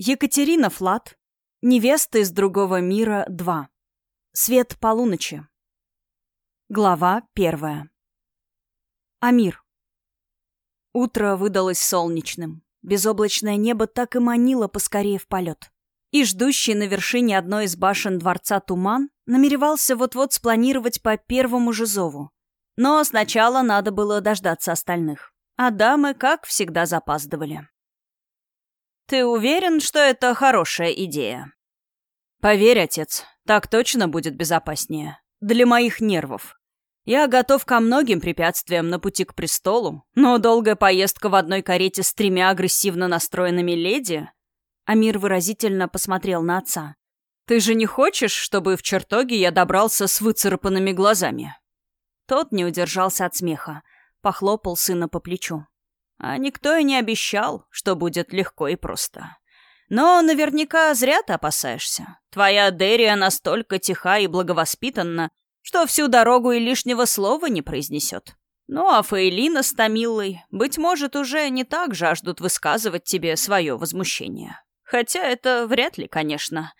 Екатерина Флат. Невеста из другого мира 2. Свет полуночи. Глава первая. Амир. Утро выдалось солнечным. Безоблачное небо так и манило поскорее в полет. И ждущий на вершине одной из башен дворца туман намеревался вот-вот спланировать по первому же зову. Но сначала надо было дождаться остальных. А дамы, как всегда, запаздывали. «Ты уверен, что это хорошая идея?» «Поверь, отец, так точно будет безопаснее. Для моих нервов. Я готов ко многим препятствиям на пути к престолу, но долгая поездка в одной карете с тремя агрессивно настроенными леди...» Амир выразительно посмотрел на отца. «Ты же не хочешь, чтобы в чертоге я добрался с выцарапанными глазами?» Тот не удержался от смеха, похлопал сына по плечу. А никто и не обещал, что будет легко и просто. Но наверняка зря ты опасаешься. Твоя Дерия настолько тиха и благовоспитанна, что всю дорогу и лишнего слова не произнесет. Ну а Фейлина с Томилой, быть может, уже не так жаждут высказывать тебе свое возмущение. Хотя это вряд ли, конечно.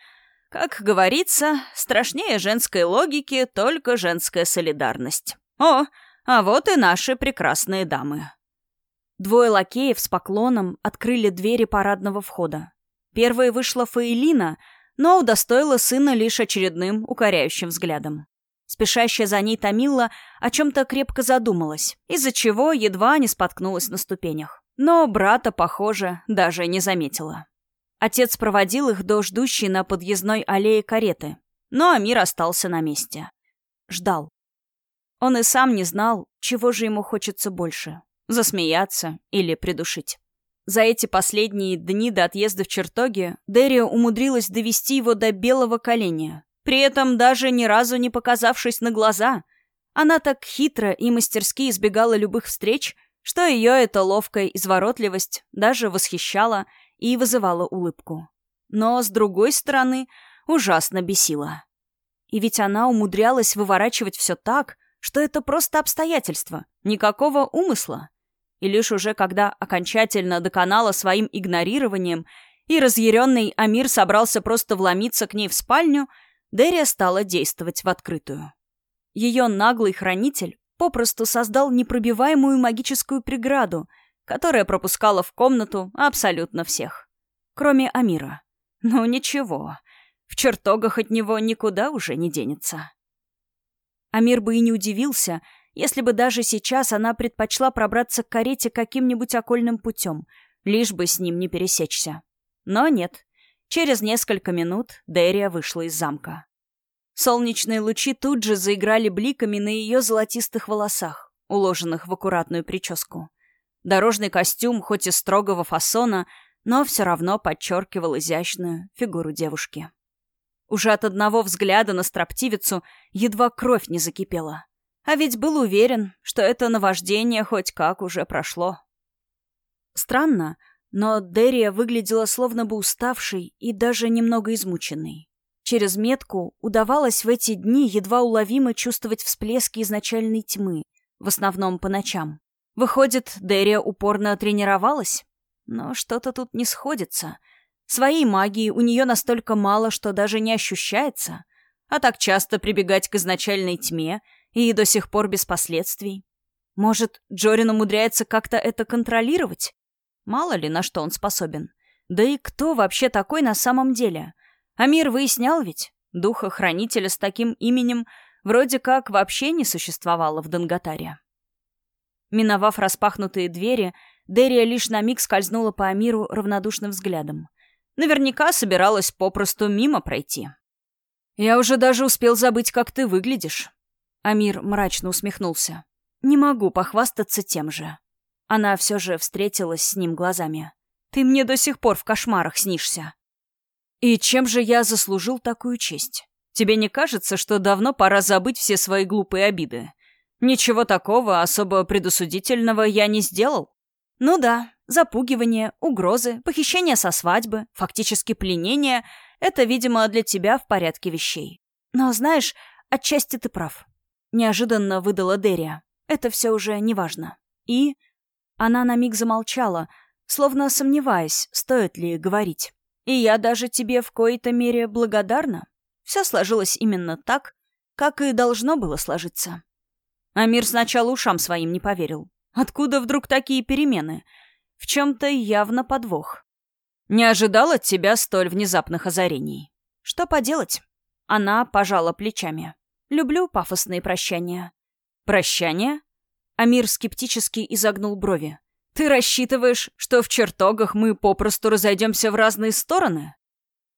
Как говорится, страшнее женской логики только женская солидарность. О, а вот и наши прекрасные дамы. Двое лакеев с поклоном открыли двери парадного входа. Первой вышла Фаэлина, но удостоила сына лишь очередным укоряющим взглядом. Спешащая за ней Томила о чем-то крепко задумалась, из-за чего едва не споткнулась на ступенях. Но брата, похоже, даже не заметила. Отец проводил их до ждущей на подъездной аллее кареты, но Амир остался на месте. Ждал. Он и сам не знал, чего же ему хочется больше засмеяться или придушить. За эти последние дни до отъезда в чертоге Дерия умудрилась довести его до белого коленя, при этом даже ни разу не показавшись на глаза. Она так хитро и мастерски избегала любых встреч, что ее эта ловкая изворотливость даже восхищала и вызывала улыбку. Но, с другой стороны, ужасно бесила. И ведь она умудрялась выворачивать все так, что это просто обстоятельства, никакого умысла. И лишь уже когда окончательно доконала своим игнорированием, и разъяренный Амир собрался просто вломиться к ней в спальню, Дерия стала действовать в открытую. Ее наглый хранитель попросту создал непробиваемую магическую преграду, которая пропускала в комнату абсолютно всех. Кроме Амира. Ну ничего, в чертогах от него никуда уже не денется. Амир бы и не удивился, если бы даже сейчас она предпочла пробраться к карете каким-нибудь окольным путем, лишь бы с ним не пересечься. Но нет. Через несколько минут Дерия вышла из замка. Солнечные лучи тут же заиграли бликами на ее золотистых волосах, уложенных в аккуратную прическу. Дорожный костюм, хоть и строгого фасона, но все равно подчеркивал изящную фигуру девушки. Уже от одного взгляда на строптивицу едва кровь не закипела. А ведь был уверен, что это наваждение хоть как уже прошло. Странно, но Дерия выглядела словно бы уставшей и даже немного измученной. Через метку удавалось в эти дни едва уловимо чувствовать всплески изначальной тьмы, в основном по ночам. Выходит, Дерия упорно тренировалась? Но что-то тут не сходится. Своей магии у нее настолько мало, что даже не ощущается. А так часто прибегать к изначальной тьме — и до сих пор без последствий. Может, Джорин умудряется как-то это контролировать? Мало ли, на что он способен. Да и кто вообще такой на самом деле? Амир выяснял ведь, духа-хранителя с таким именем вроде как вообще не существовало в Данготаре. Миновав распахнутые двери, Дерия лишь на миг скользнула по Амиру равнодушным взглядом. Наверняка собиралась попросту мимо пройти. «Я уже даже успел забыть, как ты выглядишь», Амир мрачно усмехнулся. «Не могу похвастаться тем же». Она все же встретилась с ним глазами. «Ты мне до сих пор в кошмарах снишься». «И чем же я заслужил такую честь? Тебе не кажется, что давно пора забыть все свои глупые обиды? Ничего такого особо предосудительного я не сделал?» «Ну да, запугивание, угрозы, похищение со свадьбы, фактически пленение — это, видимо, для тебя в порядке вещей. Но, знаешь, отчасти ты прав. Неожиданно выдала Дерия. Это все уже неважно. И... Она на миг замолчала, словно сомневаясь, стоит ли говорить. И я даже тебе в коей-то мере благодарна. Все сложилось именно так, как и должно было сложиться. Амир сначала ушам своим не поверил. Откуда вдруг такие перемены? В чем-то явно подвох. Не ожидал от тебя столь внезапных озарений. Что поделать? Она пожала плечами. Люблю пафосные прощания. Прощания? Амир скептически изогнул брови. Ты рассчитываешь, что в чертогах мы попросту разойдемся в разные стороны?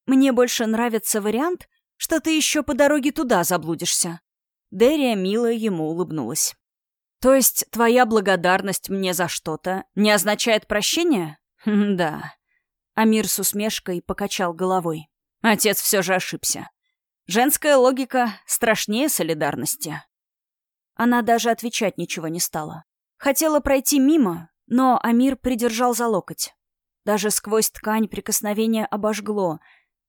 Мне больше нравится вариант, что ты еще по дороге туда заблудишься. Дерия мило ему улыбнулась. То есть твоя благодарность мне за что-то не означает прощение? Хм, да. Амир с усмешкой покачал головой. Отец все же ошибся. Женская логика страшнее солидарности. Она даже отвечать ничего не стала. Хотела пройти мимо, но Амир придержал за локоть. Даже сквозь ткань прикосновение обожгло.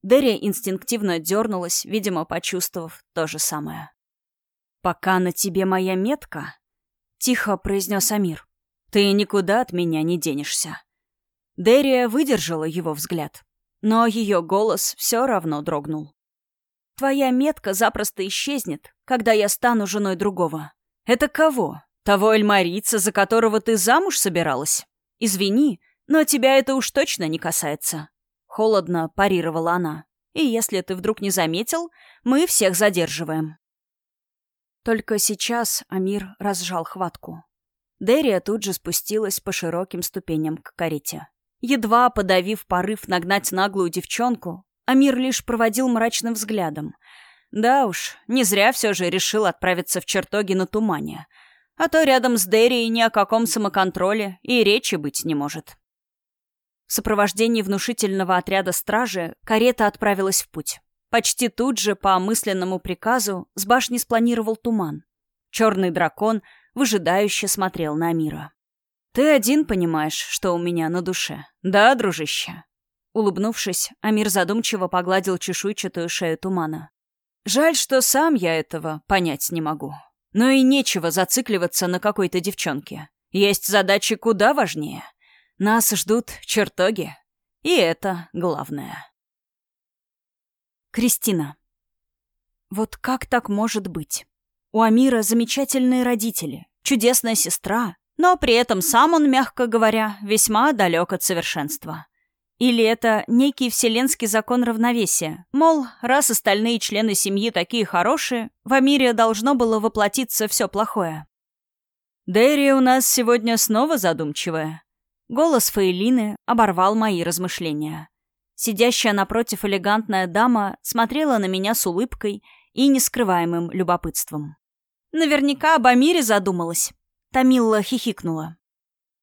Дерия инстинктивно дернулась, видимо, почувствовав то же самое. «Пока на тебе моя метка», — тихо произнес Амир, — «ты никуда от меня не денешься». Дерия выдержала его взгляд, но ее голос все равно дрогнул. «Твоя метка запросто исчезнет, когда я стану женой другого. Это кого? Того эльмарица, за которого ты замуж собиралась? Извини, но тебя это уж точно не касается. Холодно парировала она. И если ты вдруг не заметил, мы всех задерживаем. Только сейчас Амир разжал хватку. Дерия тут же спустилась по широким ступеням к карете. Едва подавив порыв нагнать наглую девчонку, Амир лишь проводил мрачным взглядом. Да уж, не зря все же решил отправиться в чертоги на тумане — а то рядом с Дерри ни о каком самоконтроле и речи быть не может. В сопровождении внушительного отряда стражи карета отправилась в путь. Почти тут же, по мысленному приказу, с башни спланировал туман. Черный дракон выжидающе смотрел на Амира. «Ты один понимаешь, что у меня на душе, да, дружище?» Улыбнувшись, Амир задумчиво погладил чешуйчатую шею тумана. «Жаль, что сам я этого понять не могу». Но и нечего зацикливаться на какой-то девчонке. Есть задачи куда важнее. Нас ждут чертоги. И это главное. Кристина. Вот как так может быть? У Амира замечательные родители, чудесная сестра, но при этом сам он, мягко говоря, весьма далек от совершенства. Или это некий вселенский закон равновесия? Мол, раз остальные члены семьи такие хорошие, в Амире должно было воплотиться все плохое. Дэри у нас сегодня снова задумчивая. Голос Фаэлины оборвал мои размышления. Сидящая напротив элегантная дама смотрела на меня с улыбкой и нескрываемым любопытством. Наверняка об Амире задумалась. Тамилла хихикнула.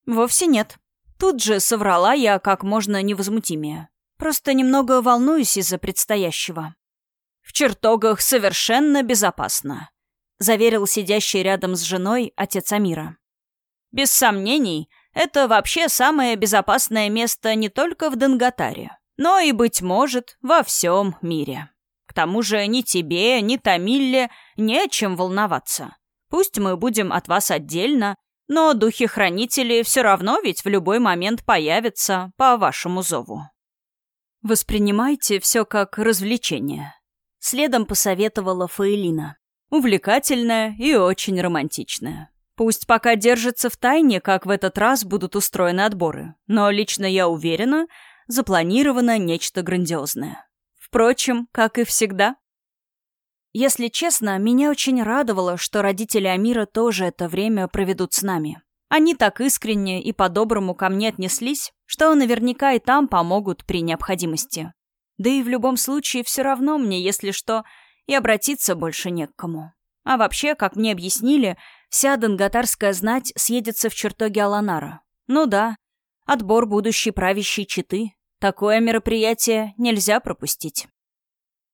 Вовсе нет. Тут же соврала я как можно невозмутимее. Просто немного волнуюсь из-за предстоящего. «В чертогах совершенно безопасно», — заверил сидящий рядом с женой отец Амира. «Без сомнений, это вообще самое безопасное место не только в Данготаре, но и, быть может, во всем мире. К тому же ни тебе, ни Тамилле не о чем волноваться. Пусть мы будем от вас отдельно, но духи-хранители все равно ведь в любой момент появятся по вашему зову. Воспринимайте все как развлечение. Следом посоветовала Фаэлина. Увлекательное и очень романтичное. Пусть пока держится в тайне, как в этот раз будут устроены отборы, но лично я уверена, запланировано нечто грандиозное. Впрочем, как и всегда. Если честно, меня очень радовало, что родители Амира тоже это время проведут с нами. Они так искренне и по-доброму ко мне отнеслись, что наверняка и там помогут при необходимости. Да и в любом случае все равно мне, если что, и обратиться больше не к кому. А вообще, как мне объяснили, вся донготарская знать съедется в чертоге Аланара. Ну да, отбор будущей правящей четы. Такое мероприятие нельзя пропустить.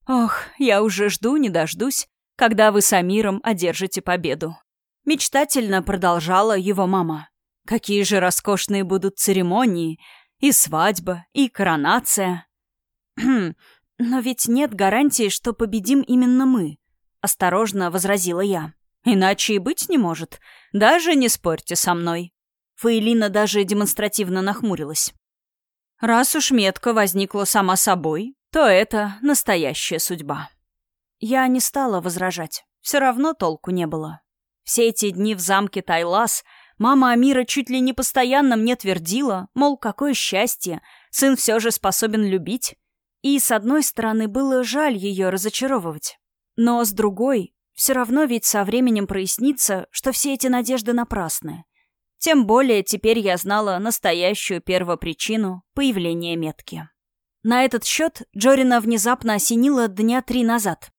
Ох, я уже жду, не дождусь, когда вы с Амиром одержите победу. Мечтательно продолжала его мама. Какие же роскошные будут церемонии, и свадьба, и коронация. но ведь нет гарантии, что победим именно мы, осторожно возразила я. Иначе и быть не может. Даже не спорьте со мной. Фаэлина даже демонстративно нахмурилась. Раз уж метка возникла сама собой, то это настоящая судьба. Я не стала возражать. Все равно толку не было. Все эти дни в замке Тайлас мама Амира чуть ли не постоянно мне твердила, мол, какое счастье, сын все же способен любить. И, с одной стороны, было жаль ее разочаровывать. Но, с другой, все равно ведь со временем прояснится, что все эти надежды напрасны. Тем более теперь я знала настоящую первопричину появления метки. На этот счет Джорина внезапно осенила дня три назад.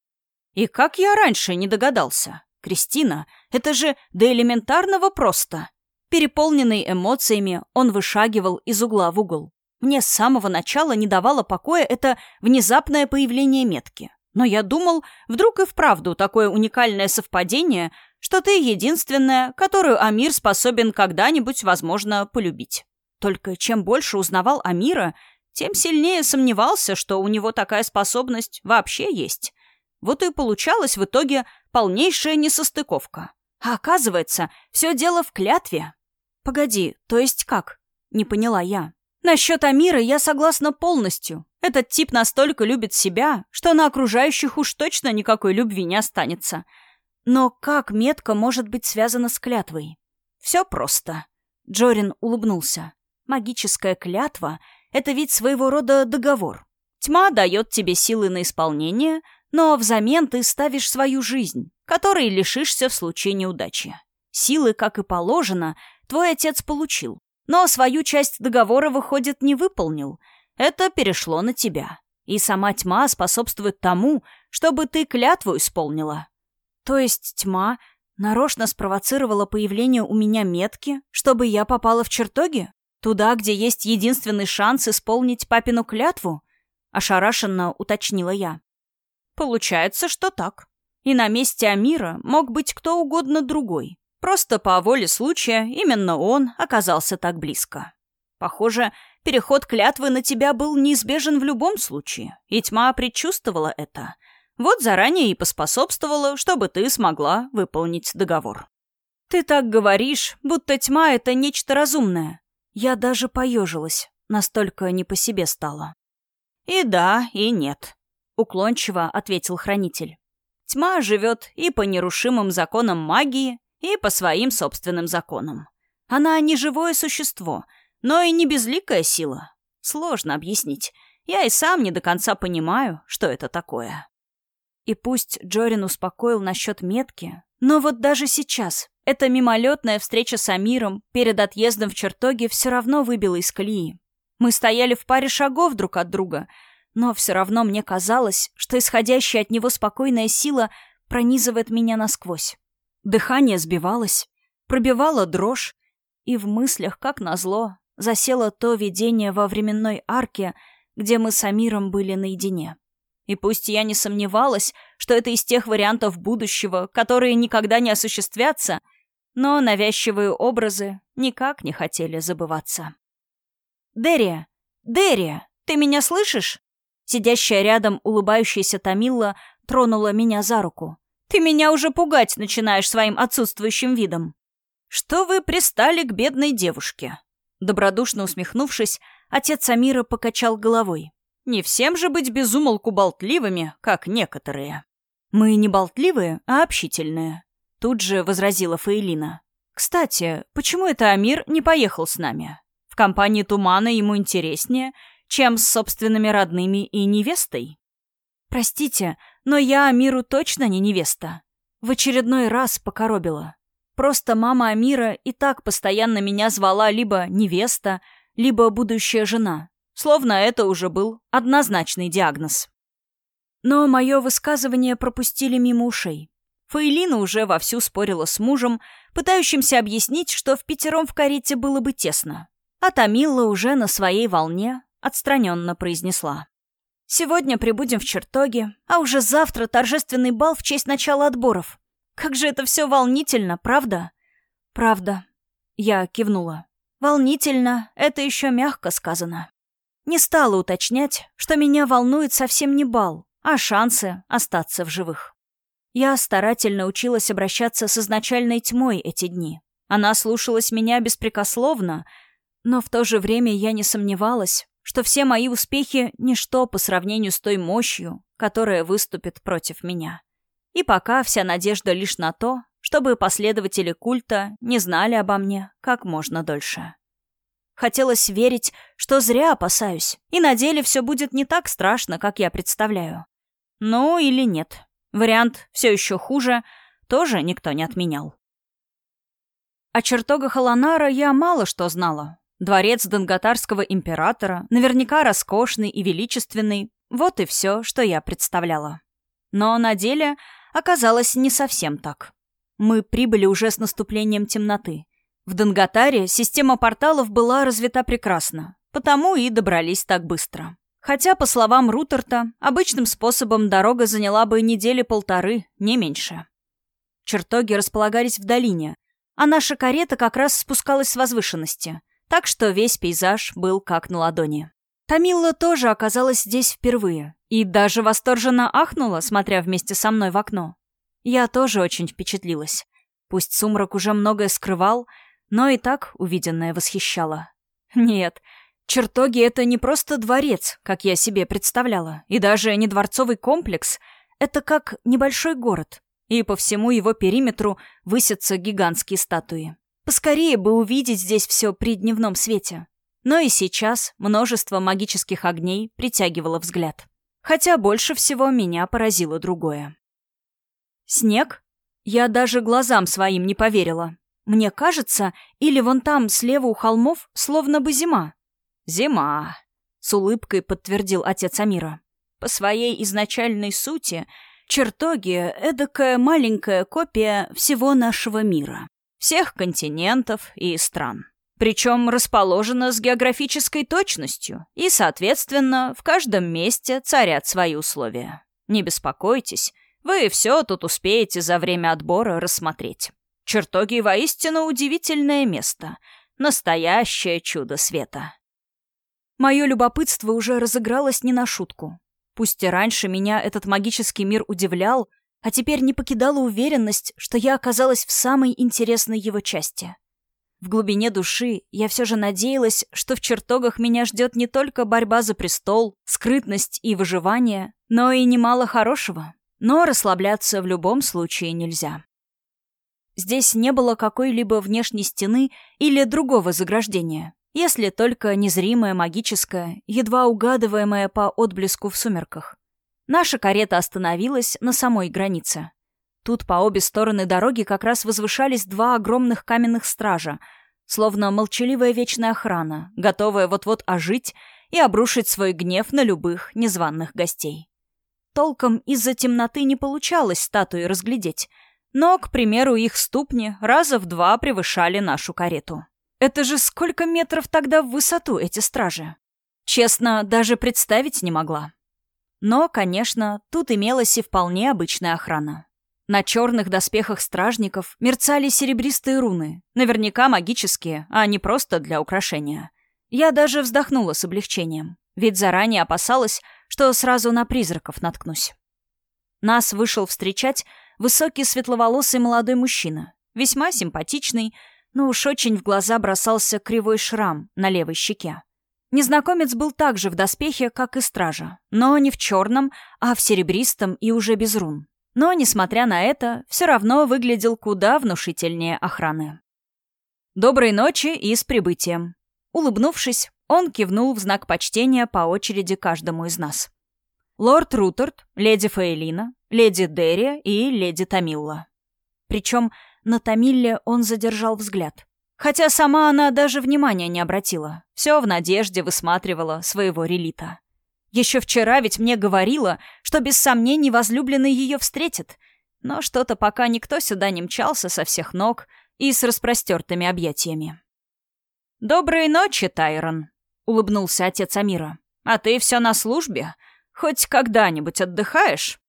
«И как я раньше не догадался? Кристина, это же до элементарного просто!» Переполненный эмоциями, он вышагивал из угла в угол. Мне с самого начала не давало покоя это внезапное появление метки. Но я думал, вдруг и вправду такое уникальное совпадение, что ты единственная, которую Амир способен когда-нибудь, возможно, полюбить. Только чем больше узнавал Амира, тем сильнее сомневался, что у него такая способность вообще есть. Вот и получалась в итоге полнейшая несостыковка. А оказывается, все дело в клятве. Погоди, то есть как? Не поняла я. Насчет Амира я согласна полностью. Этот тип настолько любит себя, что на окружающих уж точно никакой любви не останется. Но как метка может быть связана с клятвой? Все просто. Джорин улыбнулся. Магическая клятва — это ведь своего рода договор. Тьма дает тебе силы на исполнение, но взамен ты ставишь свою жизнь, которой лишишься в случае неудачи. Силы, как и положено, твой отец получил, но свою часть договора, выходит, не выполнил. Это перешло на тебя. И сама тьма способствует тому, чтобы ты клятву исполнила. То есть тьма нарочно спровоцировала появление у меня метки, чтобы я попала в чертоги? Туда, где есть единственный шанс исполнить папину клятву? Ошарашенно уточнила я. Получается, что так. И на месте Амира мог быть кто угодно другой. Просто по воле случая именно он оказался так близко. Похоже, переход клятвы на тебя был неизбежен в любом случае, и тьма предчувствовала это — вот заранее и поспособствовала, чтобы ты смогла выполнить договор. Ты так говоришь, будто тьма — это нечто разумное. Я даже поежилась, настолько не по себе стало. И да, и нет, — уклончиво ответил хранитель. Тьма живет и по нерушимым законам магии, и по своим собственным законам. Она не живое существо, но и не безликая сила. Сложно объяснить. Я и сам не до конца понимаю, что это такое. И пусть Джорин успокоил насчет метки, но вот даже сейчас эта мимолетная встреча с Амиром перед отъездом в чертоге все равно выбила из колеи. Мы стояли в паре шагов друг от друга, но все равно мне казалось, что исходящая от него спокойная сила пронизывает меня насквозь. Дыхание сбивалось, пробивало дрожь, и в мыслях, как назло, засело то видение во временной арке, где мы с Амиром были наедине. И пусть я не сомневалась, что это из тех вариантов будущего, которые никогда не осуществятся, но навязчивые образы никак не хотели забываться. «Дерия! Дерия! Ты меня слышишь?» Сидящая рядом улыбающаяся Тамилла тронула меня за руку. «Ты меня уже пугать начинаешь своим отсутствующим видом». «Что вы пристали к бедной девушке?» Добродушно усмехнувшись, отец Амира покачал головой. Не всем же быть безумолку болтливыми, как некоторые. Мы не болтливые, а общительные. Тут же возразила Фаэлина. Кстати, почему это Амир не поехал с нами? В компании Тумана ему интереснее, чем с собственными родными и невестой. Простите, но я Амиру точно не невеста. В очередной раз покоробила. Просто мама Амира и так постоянно меня звала либо невеста, либо будущая жена. Словно это уже был однозначный диагноз. Но мое высказывание пропустили мимо ушей. Фаэлина уже вовсю спорила с мужем, пытающимся объяснить, что в пятером в карете было бы тесно. А Тамила уже на своей волне отстраненно произнесла. «Сегодня прибудем в чертоге, а уже завтра торжественный бал в честь начала отборов. Как же это все волнительно, правда?» «Правда», — я кивнула. «Волнительно — это еще мягко сказано». Не стала уточнять, что меня волнует совсем не бал, а шансы остаться в живых. Я старательно училась обращаться с изначальной тьмой эти дни. Она слушалась меня беспрекословно, но в то же время я не сомневалась, что все мои успехи — ничто по сравнению с той мощью, которая выступит против меня. И пока вся надежда лишь на то, чтобы последователи культа не знали обо мне как можно дольше. Хотелось верить, что зря опасаюсь, и на деле все будет не так страшно, как я представляю. Ну или нет. Вариант все еще хуже тоже никто не отменял. О чертогах Аланара я мало что знала. Дворец донготарского императора, наверняка роскошный и величественный, вот и все, что я представляла. Но на деле оказалось не совсем так. Мы прибыли уже с наступлением темноты — в Донготаре система порталов была развита прекрасно, потому и добрались так быстро. Хотя, по словам Рутерта, обычным способом дорога заняла бы недели полторы, не меньше. Чертоги располагались в долине, а наша карета как раз спускалась с возвышенности, так что весь пейзаж был как на ладони. Тамилла тоже оказалась здесь впервые и даже восторженно ахнула, смотря вместе со мной в окно. Я тоже очень впечатлилась. Пусть сумрак уже многое скрывал, но и так увиденное восхищало. Нет, чертоги — это не просто дворец, как я себе представляла, и даже не дворцовый комплекс. Это как небольшой город, и по всему его периметру высятся гигантские статуи. Поскорее бы увидеть здесь все при дневном свете. Но и сейчас множество магических огней притягивало взгляд. Хотя больше всего меня поразило другое. Снег? Я даже глазам своим не поверила. Мне кажется, или вон там, слева у холмов, словно бы зима. Зима, с улыбкой подтвердил отец Амира. По своей изначальной сути, чертоги — эдакая маленькая копия всего нашего мира. Всех континентов и стран. Причем расположена с географической точностью, и, соответственно, в каждом месте царят свои условия. Не беспокойтесь, вы все тут успеете за время отбора рассмотреть. Чертоги воистину удивительное место. Настоящее чудо света. Мое любопытство уже разыгралось не на шутку. Пусть и раньше меня этот магический мир удивлял, а теперь не покидала уверенность, что я оказалась в самой интересной его части. В глубине души я все же надеялась, что в чертогах меня ждет не только борьба за престол, скрытность и выживание, но и немало хорошего. Но расслабляться в любом случае нельзя. Здесь не было какой-либо внешней стены или другого заграждения, если только незримое магическое, едва угадываемое по отблеску в сумерках. Наша карета остановилась на самой границе. Тут по обе стороны дороги как раз возвышались два огромных каменных стража, словно молчаливая вечная охрана, готовая вот-вот ожить и обрушить свой гнев на любых незваных гостей. Толком из-за темноты не получалось статуи разглядеть — но, к примеру, их ступни раза в два превышали нашу карету. Это же сколько метров тогда в высоту эти стражи? Честно, даже представить не могла. Но, конечно, тут имелась и вполне обычная охрана. На черных доспехах стражников мерцали серебристые руны, наверняка магические, а не просто для украшения. Я даже вздохнула с облегчением, ведь заранее опасалась, что сразу на призраков наткнусь. Нас вышел встречать Высокий светловолосый молодой мужчина, весьма симпатичный, но уж очень в глаза бросался кривой шрам на левой щеке. Незнакомец был также в доспехе, как и стража, но не в черном, а в серебристом и уже без рун. Но, несмотря на это, все равно выглядел куда внушительнее охраны. «Доброй ночи и с прибытием!» Улыбнувшись, он кивнул в знак почтения по очереди каждому из нас. Лорд Рутерт, леди Фаэлина, леди Дерри и леди Тамилла. Причем на Тамилле он задержал взгляд. Хотя сама она даже внимания не обратила. Все в надежде высматривала своего релита. Еще вчера ведь мне говорила, что без сомнений возлюбленный ее встретит. Но что-то пока никто сюда не мчался со всех ног и с распростертыми объятиями. «Доброй ночи, Тайрон», — улыбнулся отец Амира. «А ты все на службе? Хоть когда-нибудь отдыхаешь?»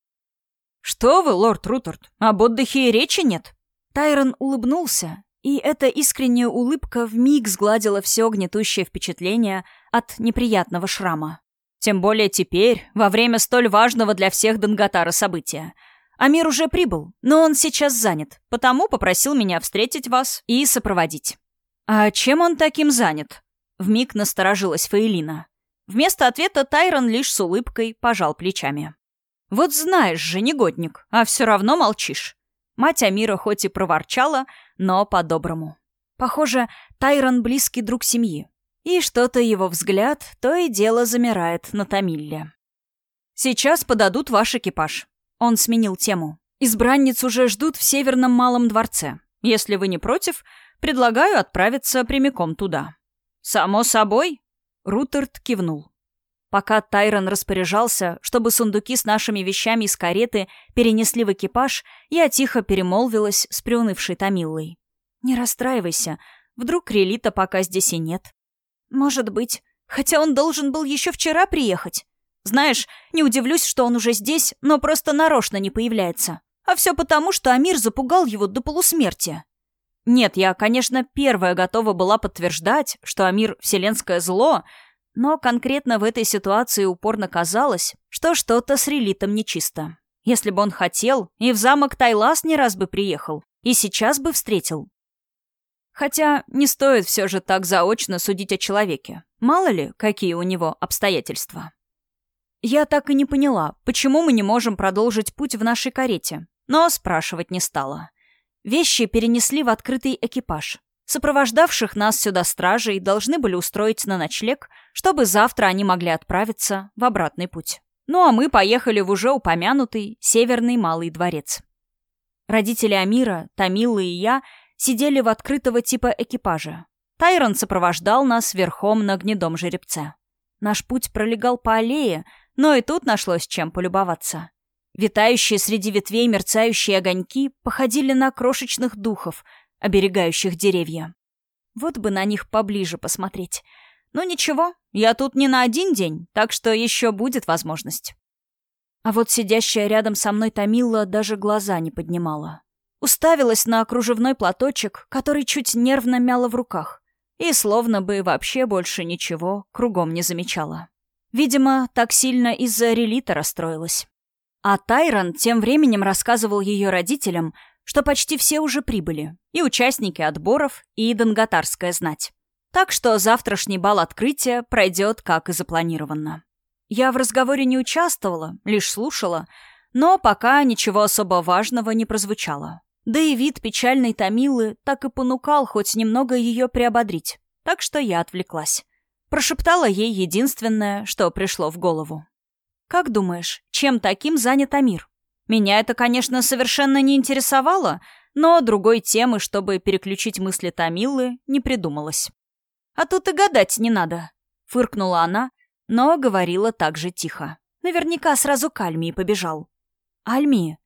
«Что вы, лорд Рутерт, об отдыхе и речи нет?» Тайрон улыбнулся, и эта искренняя улыбка вмиг сгладила все гнетущее впечатление от неприятного шрама. Тем более теперь, во время столь важного для всех Данготара события. Амир уже прибыл, но он сейчас занят, потому попросил меня встретить вас и сопроводить. «А чем он таким занят?» Вмиг насторожилась Фаэлина. Вместо ответа Тайрон лишь с улыбкой пожал плечами. «Вот знаешь же, негодник, а все равно молчишь». Мать Амира хоть и проворчала, но по-доброму. Похоже, Тайрон близкий друг семьи. И что-то его взгляд то и дело замирает на Тамилле. «Сейчас подадут ваш экипаж». Он сменил тему. «Избранниц уже ждут в Северном Малом дворце. Если вы не против, предлагаю отправиться прямиком туда». «Само собой», — Рутерт кивнул. Пока Тайрон распоряжался, чтобы сундуки с нашими вещами из кареты перенесли в экипаж, я тихо перемолвилась с приунывшей Томиллой. «Не расстраивайся, вдруг Релита пока здесь и нет». «Может быть, хотя он должен был еще вчера приехать. Знаешь, не удивлюсь, что он уже здесь, но просто нарочно не появляется. А все потому, что Амир запугал его до полусмерти». Нет, я, конечно, первая готова была подтверждать, что Амир — вселенское зло — но конкретно в этой ситуации упорно казалось, что что-то с релитом нечисто. Если бы он хотел, и в замок Тайлас не раз бы приехал, и сейчас бы встретил. Хотя не стоит все же так заочно судить о человеке. Мало ли, какие у него обстоятельства. Я так и не поняла, почему мы не можем продолжить путь в нашей карете, но спрашивать не стала. Вещи перенесли в открытый экипаж. Сопровождавших нас сюда стражей должны были устроить на ночлег, чтобы завтра они могли отправиться в обратный путь. Ну а мы поехали в уже упомянутый Северный Малый дворец. Родители Амира, Тамилы и я сидели в открытого типа экипаже. Тайрон сопровождал нас верхом на гнедом жеребце. Наш путь пролегал по аллее, но и тут нашлось чем полюбоваться. Витающие среди ветвей мерцающие огоньки походили на крошечных духов — оберегающих деревья. Вот бы на них поближе посмотреть. Но ничего, я тут не на один день, так что еще будет возможность. А вот сидящая рядом со мной Томила даже глаза не поднимала. Уставилась на кружевной платочек, который чуть нервно мяла в руках, и словно бы вообще больше ничего кругом не замечала. Видимо, так сильно из-за релита расстроилась. А Тайрон тем временем рассказывал ее родителям, что почти все уже прибыли, и участники отборов, и донготарская знать. Так что завтрашний бал открытия пройдет как и запланировано. Я в разговоре не участвовала, лишь слушала, но пока ничего особо важного не прозвучало. Да и вид печальной Томилы так и понукал хоть немного ее приободрить, так что я отвлеклась. Прошептала ей единственное, что пришло в голову. «Как думаешь, чем таким занят Амир?» Меня это, конечно, совершенно не интересовало, но другой темы, чтобы переключить мысли Томилы, не придумалось. «А тут и гадать не надо», — фыркнула она, но говорила так же тихо. Наверняка сразу к Альмии побежал. «Альмии?»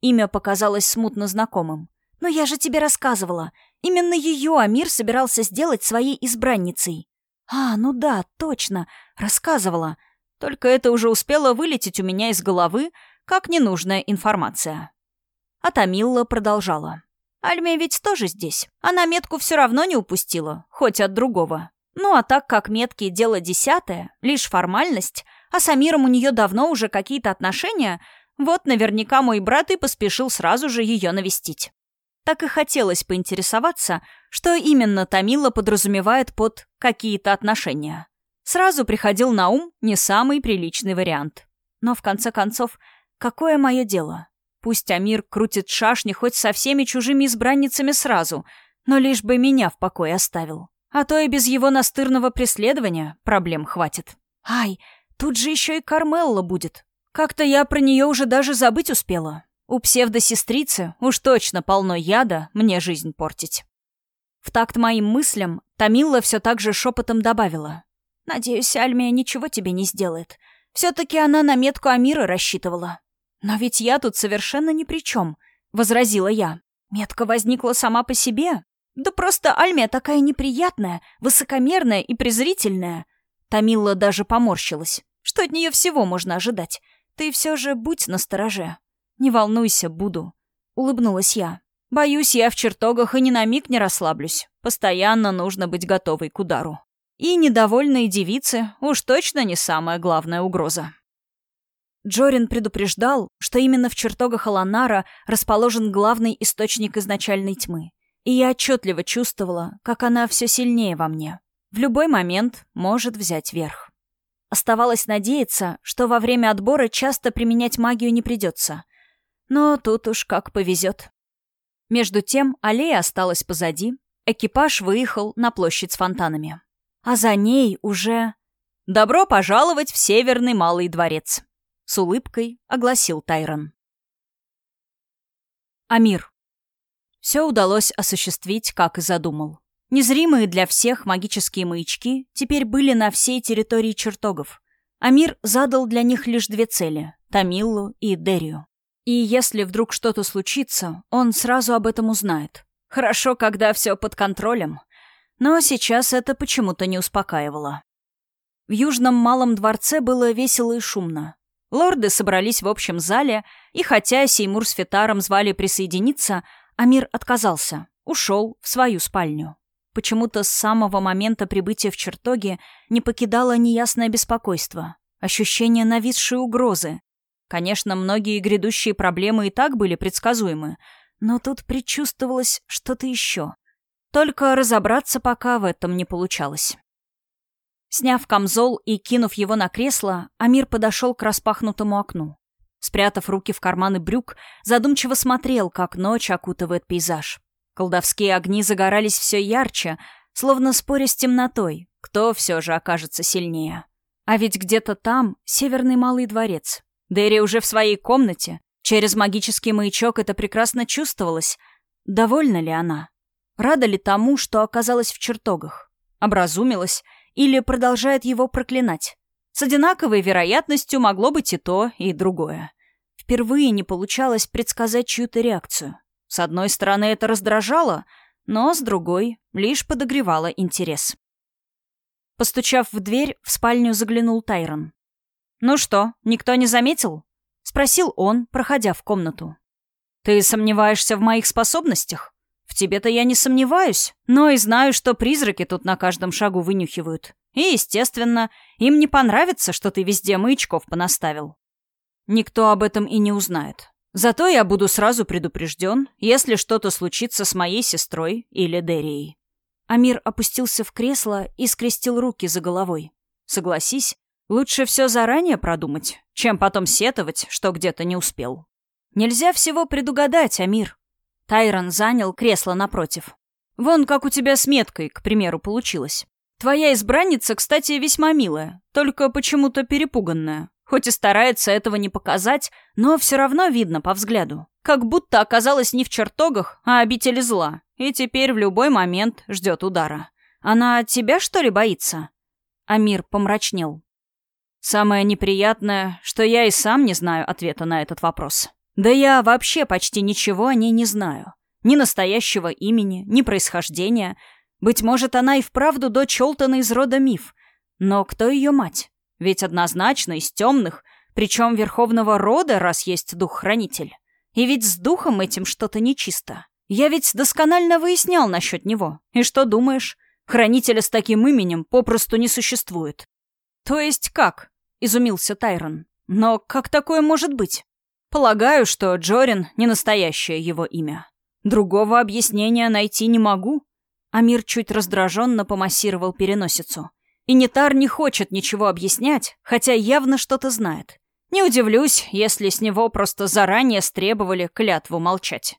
Имя показалось смутно знакомым. «Но я же тебе рассказывала. Именно ее Амир собирался сделать своей избранницей». «А, ну да, точно, рассказывала. Только это уже успело вылететь у меня из головы, как ненужная информация. А Тамилла продолжала. Альмия ведь тоже здесь. Она метку все равно не упустила, хоть от другого. Ну а так как метки — дело десятое, лишь формальность, а с Амиром у нее давно уже какие-то отношения, вот наверняка мой брат и поспешил сразу же ее навестить. Так и хотелось поинтересоваться, что именно Тамила подразумевает под «какие-то отношения». Сразу приходил на ум не самый приличный вариант. Но в конце концов Какое мое дело? Пусть Амир крутит шашни хоть со всеми чужими избранницами сразу, но лишь бы меня в покое оставил. А то и без его настырного преследования проблем хватит. Ай, тут же еще и Кармелла будет. Как-то я про нее уже даже забыть успела. У псевдосестрицы уж точно полно яда мне жизнь портить. В такт моим мыслям Тамила все так же шепотом добавила. «Надеюсь, Альмия ничего тебе не сделает. Все-таки она на метку Амира рассчитывала. «Но ведь я тут совершенно ни при чем», — возразила я. «Метка возникла сама по себе. Да просто Альмия такая неприятная, высокомерная и презрительная». Тамила даже поморщилась. «Что от нее всего можно ожидать? Ты все же будь настороже». «Не волнуйся, буду», — улыбнулась я. «Боюсь, я в чертогах и ни на миг не расслаблюсь. Постоянно нужно быть готовой к удару. И недовольные девицы уж точно не самая главная угроза». Джорин предупреждал, что именно в чертогах Аланара расположен главный источник изначальной тьмы. И я отчетливо чувствовала, как она все сильнее во мне. В любой момент может взять верх. Оставалось надеяться, что во время отбора часто применять магию не придется. Но тут уж как повезет. Между тем аллея осталась позади, экипаж выехал на площадь с фонтанами. А за ней уже... «Добро пожаловать в Северный Малый дворец», — с улыбкой огласил Тайрон. Амир. Все удалось осуществить, как и задумал. Незримые для всех магические маячки теперь были на всей территории чертогов. Амир задал для них лишь две цели — Тамиллу и Дерию. И если вдруг что-то случится, он сразу об этом узнает. Хорошо, когда все под контролем. Но сейчас это почему-то не успокаивало. В Южном Малом дворце было весело и шумно. Лорды собрались в общем зале, и хотя Сеймур с Фетаром звали присоединиться, Амир отказался, ушел в свою спальню. Почему-то с самого момента прибытия в чертоги не покидало неясное беспокойство, ощущение нависшей угрозы. Конечно, многие грядущие проблемы и так были предсказуемы, но тут предчувствовалось что-то еще. Только разобраться пока в этом не получалось. Сняв камзол и кинув его на кресло, Амир подошел к распахнутому окну. Спрятав руки в карманы брюк, задумчиво смотрел, как ночь окутывает пейзаж. Колдовские огни загорались все ярче, словно споря с темнотой, кто все же окажется сильнее. А ведь где-то там северный малый дворец. Дерри уже в своей комнате. Через магический маячок это прекрасно чувствовалось. Довольна ли она? Рада ли тому, что оказалась в чертогах? Образумилась или продолжает его проклинать. С одинаковой вероятностью могло быть и то, и другое. Впервые не получалось предсказать чью-то реакцию. С одной стороны, это раздражало, но с другой лишь подогревало интерес. Постучав в дверь, в спальню заглянул Тайрон. «Ну что, никто не заметил?» — спросил он, проходя в комнату. «Ты сомневаешься в моих способностях?» В тебе-то я не сомневаюсь, но и знаю, что призраки тут на каждом шагу вынюхивают. И, естественно, им не понравится, что ты везде маячков понаставил. Никто об этом и не узнает. Зато я буду сразу предупрежден, если что-то случится с моей сестрой или Дерией. Амир опустился в кресло и скрестил руки за головой. Согласись, лучше все заранее продумать, чем потом сетовать, что где-то не успел. Нельзя всего предугадать, Амир. Тайрон занял кресло напротив. «Вон как у тебя с меткой, к примеру, получилось. Твоя избранница, кстати, весьма милая, только почему-то перепуганная. Хоть и старается этого не показать, но все равно видно по взгляду. Как будто оказалась не в чертогах, а обители зла, и теперь в любой момент ждет удара. Она тебя, что ли, боится?» Амир помрачнел. «Самое неприятное, что я и сам не знаю ответа на этот вопрос». Да я вообще почти ничего о ней не знаю. Ни настоящего имени, ни происхождения. Быть может, она и вправду дочь Олтона из рода Миф. Но кто ее мать? Ведь однозначно из темных, причем верховного рода, раз есть дух-хранитель. И ведь с духом этим что-то нечисто. Я ведь досконально выяснял насчет него. И что думаешь? Хранителя с таким именем попросту не существует. То есть как? Изумился Тайрон. Но как такое может быть? Полагаю, что Джорин — не настоящее его имя. Другого объяснения найти не могу. Амир чуть раздраженно помассировал переносицу. И Нитар не хочет ничего объяснять, хотя явно что-то знает. Не удивлюсь, если с него просто заранее стребовали клятву молчать.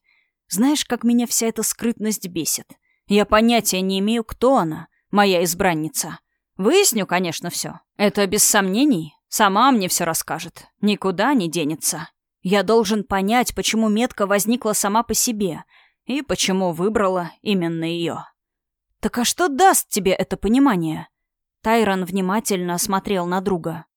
Знаешь, как меня вся эта скрытность бесит? Я понятия не имею, кто она, моя избранница. Выясню, конечно, все. Это без сомнений. Сама мне все расскажет. Никуда не денется. Я должен понять, почему метка возникла сама по себе и почему выбрала именно ее. Так а что даст тебе это понимание? Тайрон внимательно осмотрел на друга.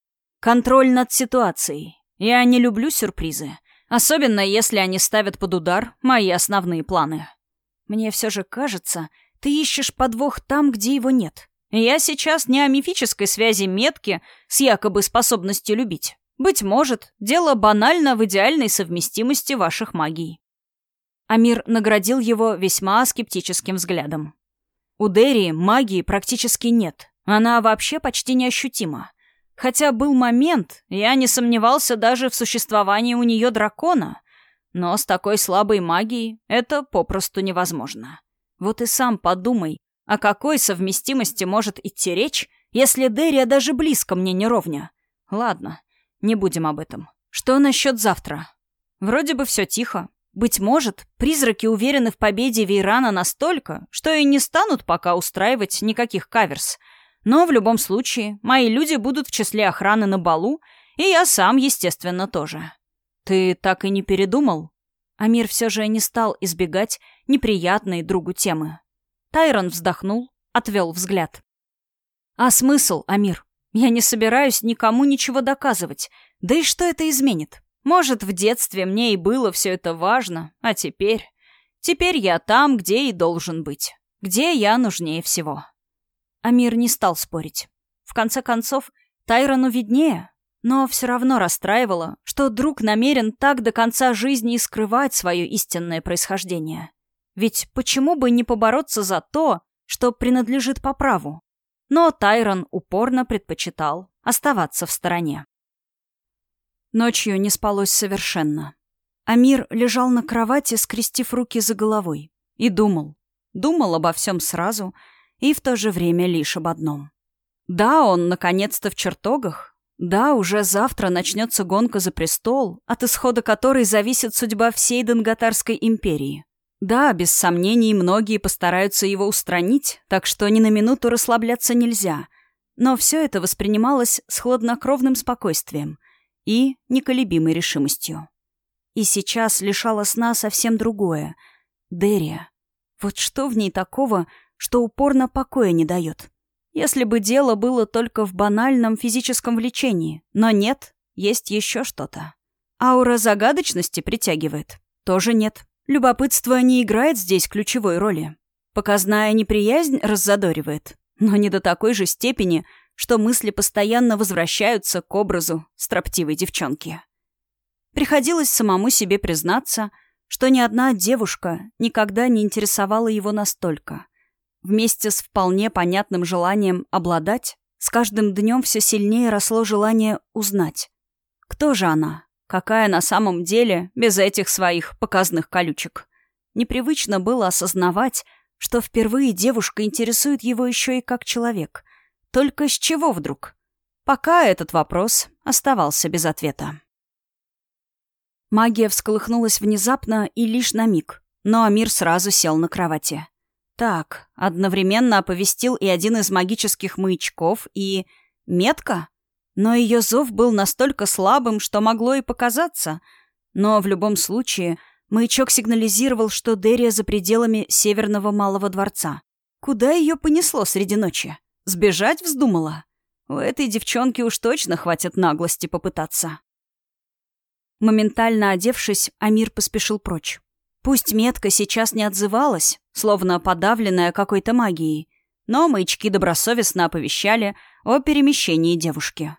Контроль над ситуацией. Я не люблю сюрпризы, особенно если они ставят под удар мои основные планы. Мне все же кажется, ты ищешь подвох там, где его нет. Я сейчас не о мифической связи метки с якобы способностью любить. Быть может, дело банально в идеальной совместимости ваших магий. Амир наградил его весьма скептическим взглядом. У Дерри магии практически нет. Она вообще почти неощутима. Хотя был момент, я не сомневался даже в существовании у нее дракона. Но с такой слабой магией это попросту невозможно. Вот и сам подумай, о какой совместимости может идти речь, если Дерия даже близко мне не ровня? Ладно, не будем об этом. Что насчет завтра? Вроде бы все тихо. Быть может, призраки уверены в победе Вейрана настолько, что и не станут пока устраивать никаких каверс. Но в любом случае, мои люди будут в числе охраны на балу, и я сам, естественно, тоже. Ты так и не передумал? Амир все же не стал избегать неприятной другу темы. Тайрон вздохнул, отвел взгляд. «А смысл, Амир? Я не собираюсь никому ничего доказывать. Да и что это изменит? Может, в детстве мне и было все это важно, а теперь... Теперь я там, где и должен быть. Где я нужнее всего». Амир не стал спорить. В конце концов, Тайрону виднее, но все равно расстраивало, что друг намерен так до конца жизни скрывать свое истинное происхождение. Ведь почему бы не побороться за то, что принадлежит по праву? Но Тайрон упорно предпочитал оставаться в стороне. Ночью не спалось совершенно. Амир лежал на кровати, скрестив руки за головой, и думал. Думал обо всем сразу и в то же время лишь об одном. Да, он наконец-то в чертогах, да, уже завтра начнется гонка за престол, от исхода которой зависит судьба всей Донготарской империи. Да, без сомнений, многие постараются его устранить, так что ни на минуту расслабляться нельзя. Но все это воспринималось с хладнокровным спокойствием и неколебимой решимостью. И сейчас лишало сна совсем другое. Дерия. Вот что в ней такого, что упорно покоя не дает? Если бы дело было только в банальном физическом влечении. Но нет, есть еще что-то. Аура загадочности притягивает. Тоже нет. Любопытство не играет здесь ключевой роли. Показная неприязнь раззадоривает. Но не до такой же степени, что мысли постоянно возвращаются к образу строптивой девчонки. Приходилось самому себе признаться, что ни одна девушка никогда не интересовала его настолько — Вместе с вполне понятным желанием обладать, с каждым днем все сильнее росло желание узнать. Кто же она? Какая на самом деле без этих своих показных колючек? Непривычно было осознавать, что впервые девушка интересует его еще и как человек. Только с чего вдруг? Пока этот вопрос оставался без ответа. Магия всколыхнулась внезапно и лишь на миг, но Амир сразу сел на кровати. Так, одновременно оповестил и один из магических маячков, и... метка? Но ее зов был настолько слабым, что могло и показаться. Но в любом случае, маячок сигнализировал, что Дерия за пределами Северного Малого Дворца. Куда ее понесло среди ночи? Сбежать вздумала? У этой девчонки уж точно хватит наглости попытаться. Моментально одевшись, Амир поспешил прочь. Пусть метка сейчас не отзывалась, словно подавленная какой-то магией, но маячки добросовестно оповещали о перемещении девушки.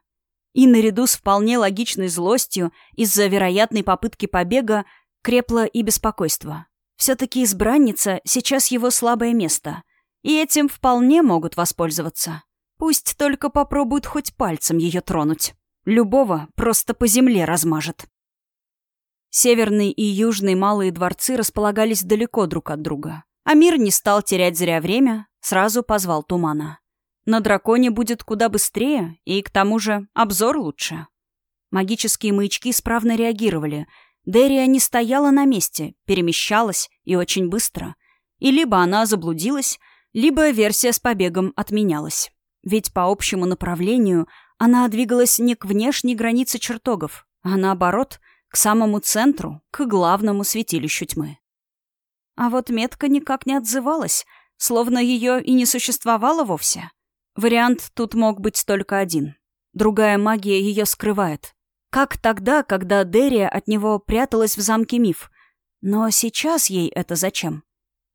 И наряду с вполне логичной злостью из-за вероятной попытки побега крепло и беспокойство. Все-таки избранница сейчас его слабое место, и этим вполне могут воспользоваться. Пусть только попробуют хоть пальцем ее тронуть. Любого просто по земле размажет. Северный и южный малые дворцы располагались далеко друг от друга. Амир не стал терять зря время, сразу позвал Тумана. На драконе будет куда быстрее, и к тому же обзор лучше. Магические маячки справно реагировали. Дерия не стояла на месте, перемещалась и очень быстро. И либо она заблудилась, либо версия с побегом отменялась. Ведь по общему направлению она двигалась не к внешней границе чертогов, а наоборот — к самому центру, к главному святилищу тьмы. А вот метка никак не отзывалась, словно ее и не существовало вовсе. Вариант тут мог быть только один. Другая магия ее скрывает. Как тогда, когда Дерия от него пряталась в замке Миф. Но сейчас ей это зачем?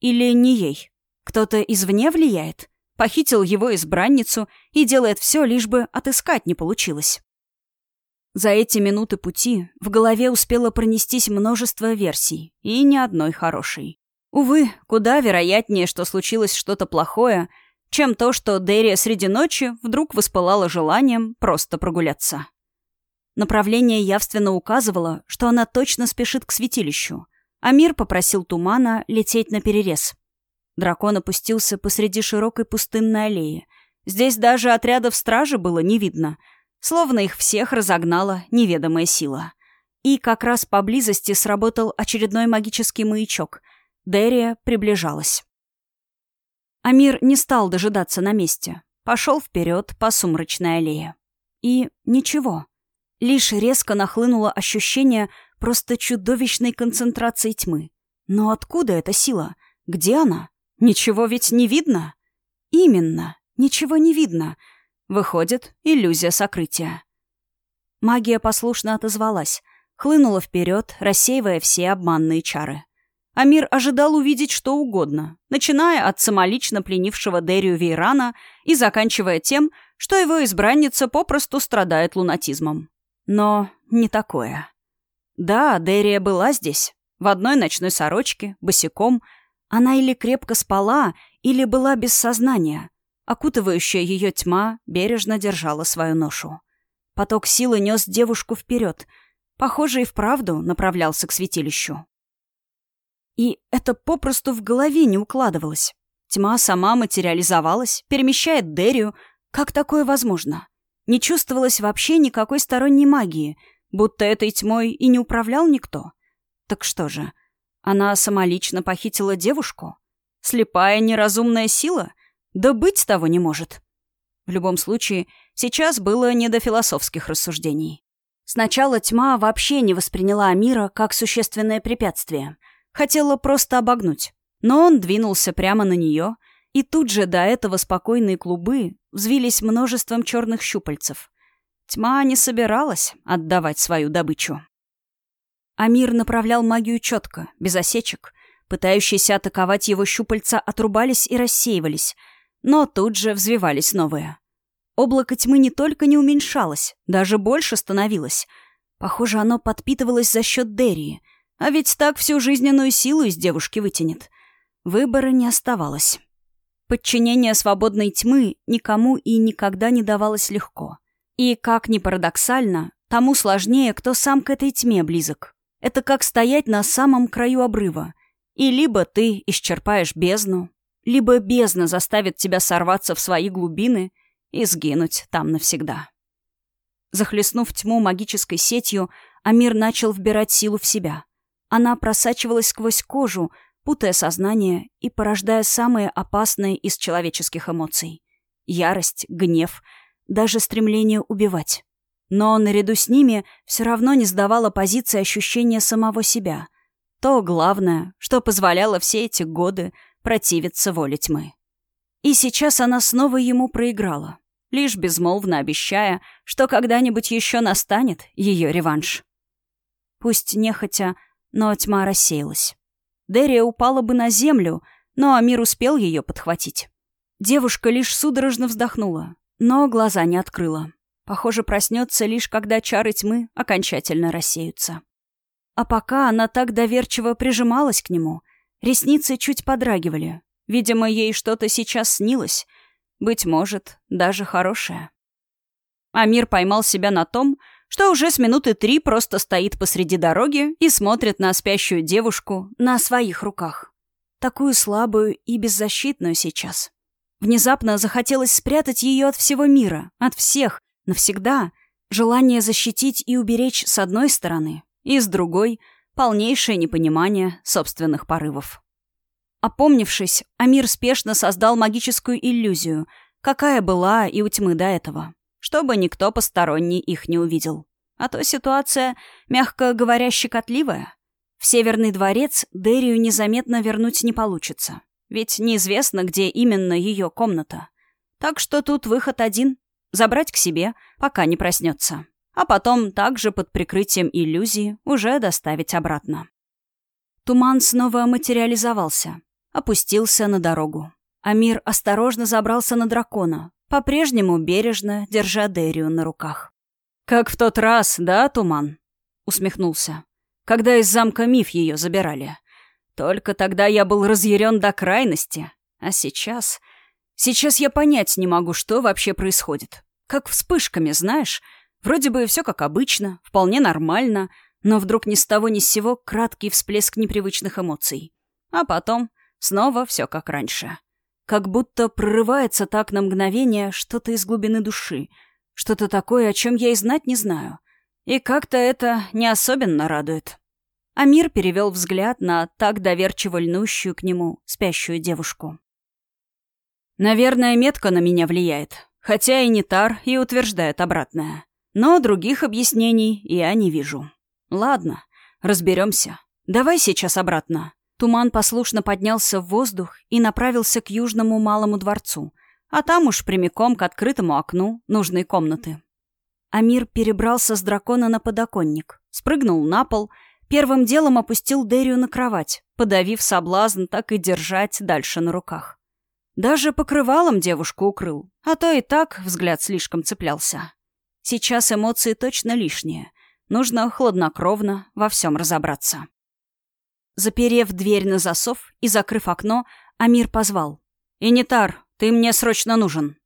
Или не ей? Кто-то извне влияет? Похитил его избранницу и делает все, лишь бы отыскать не получилось. За эти минуты пути в голове успело пронестись множество версий, и ни одной хорошей. Увы, куда вероятнее, что случилось что-то плохое, чем то, что Дерия среди ночи вдруг воспылала желанием просто прогуляться. Направление явственно указывало, что она точно спешит к святилищу, а мир попросил тумана лететь на перерез. Дракон опустился посреди широкой пустынной аллеи, Здесь даже отрядов стражи было не видно, словно их всех разогнала неведомая сила. И как раз поблизости сработал очередной магический маячок. Дерия приближалась. Амир не стал дожидаться на месте. Пошел вперед по сумрачной аллее. И ничего. Лишь резко нахлынуло ощущение просто чудовищной концентрации тьмы. Но откуда эта сила? Где она? Ничего ведь не видно? Именно, ничего не видно. Выходит, иллюзия сокрытия. Магия послушно отозвалась, хлынула вперед, рассеивая все обманные чары. Амир ожидал увидеть что угодно, начиная от самолично пленившего Дерию Вейрана и заканчивая тем, что его избранница попросту страдает лунатизмом. Но не такое. Да, Дерия была здесь, в одной ночной сорочке, босиком. Она или крепко спала, или была без сознания. Окутывающая ее тьма бережно держала свою ношу. Поток силы нес девушку вперед. Похоже, и вправду направлялся к святилищу. И это попросту в голове не укладывалось. Тьма сама материализовалась, перемещает Дерию. Как такое возможно? Не чувствовалось вообще никакой сторонней магии, будто этой тьмой и не управлял никто. Так что же, она самолично похитила девушку? Слепая неразумная сила? Да быть того не может. В любом случае, сейчас было не до философских рассуждений. Сначала тьма вообще не восприняла Амира как существенное препятствие. Хотела просто обогнуть. Но он двинулся прямо на нее, и тут же до этого спокойные клубы взвились множеством черных щупальцев. Тьма не собиралась отдавать свою добычу. Амир направлял магию четко, без осечек. Пытающиеся атаковать его щупальца отрубались и рассеивались, но тут же взвивались новые. Облако тьмы не только не уменьшалось, даже больше становилось. Похоже, оно подпитывалось за счет Дерии, а ведь так всю жизненную силу из девушки вытянет. Выбора не оставалось. Подчинение свободной тьмы никому и никогда не давалось легко. И, как ни парадоксально, тому сложнее, кто сам к этой тьме близок. Это как стоять на самом краю обрыва. И либо ты исчерпаешь бездну, либо бездна заставит тебя сорваться в свои глубины и сгинуть там навсегда. Захлестнув тьму магической сетью, Амир начал вбирать силу в себя. Она просачивалась сквозь кожу, путая сознание и порождая самые опасные из человеческих эмоций. Ярость, гнев, даже стремление убивать. Но наряду с ними все равно не сдавала позиции ощущения самого себя. То главное, что позволяло все эти годы противиться воле тьмы. И сейчас она снова ему проиграла, лишь безмолвно обещая, что когда-нибудь еще настанет ее реванш. Пусть нехотя, но тьма рассеялась. Дерия упала бы на землю, но Амир успел ее подхватить. Девушка лишь судорожно вздохнула, но глаза не открыла. Похоже, проснется лишь когда чары тьмы окончательно рассеются. А пока она так доверчиво прижималась к нему, ресницы чуть подрагивали. Видимо, ей что-то сейчас снилось. Быть может, даже хорошее. Амир поймал себя на том, что уже с минуты три просто стоит посреди дороги и смотрит на спящую девушку на своих руках. Такую слабую и беззащитную сейчас. Внезапно захотелось спрятать ее от всего мира, от всех, навсегда. Желание защитить и уберечь с одной стороны, и с другой — полнейшее непонимание собственных порывов. Опомнившись, Амир спешно создал магическую иллюзию, какая была и у тьмы до этого чтобы никто посторонний их не увидел. А то ситуация, мягко говоря, щекотливая. В Северный дворец Дерию незаметно вернуть не получится. Ведь неизвестно, где именно ее комната. Так что тут выход один — забрать к себе, пока не проснется. А потом также под прикрытием иллюзии уже доставить обратно. Туман снова материализовался, опустился на дорогу. Амир осторожно забрался на дракона, по-прежнему бережно держа Дерию на руках. «Как в тот раз, да, Туман?» — усмехнулся. «Когда из замка Миф ее забирали. Только тогда я был разъярен до крайности. А сейчас... Сейчас я понять не могу, что вообще происходит. Как вспышками, знаешь? Вроде бы все как обычно, вполне нормально, но вдруг ни с того ни с сего краткий всплеск непривычных эмоций. А потом снова все как раньше. Как будто прорывается так на мгновение что-то из глубины души, что-то такое, о чем я и знать не знаю. И как-то это не особенно радует. Амир перевел взгляд на так доверчиво льнущую к нему спящую девушку. «Наверное, метка на меня влияет, хотя и не тар и утверждает обратное. Но других объяснений я не вижу. Ладно, разберемся. Давай сейчас обратно». Туман послушно поднялся в воздух и направился к южному малому дворцу, а там уж прямиком к открытому окну нужной комнаты. Амир перебрался с дракона на подоконник, спрыгнул на пол — Первым делом опустил Дерию на кровать, подавив соблазн так и держать дальше на руках. Даже покрывалом девушку укрыл, а то и так взгляд слишком цеплялся. Сейчас эмоции точно лишние. Нужно хладнокровно во всем разобраться. Заперев дверь на засов и закрыв окно, Амир позвал. «Инитар, ты мне срочно нужен».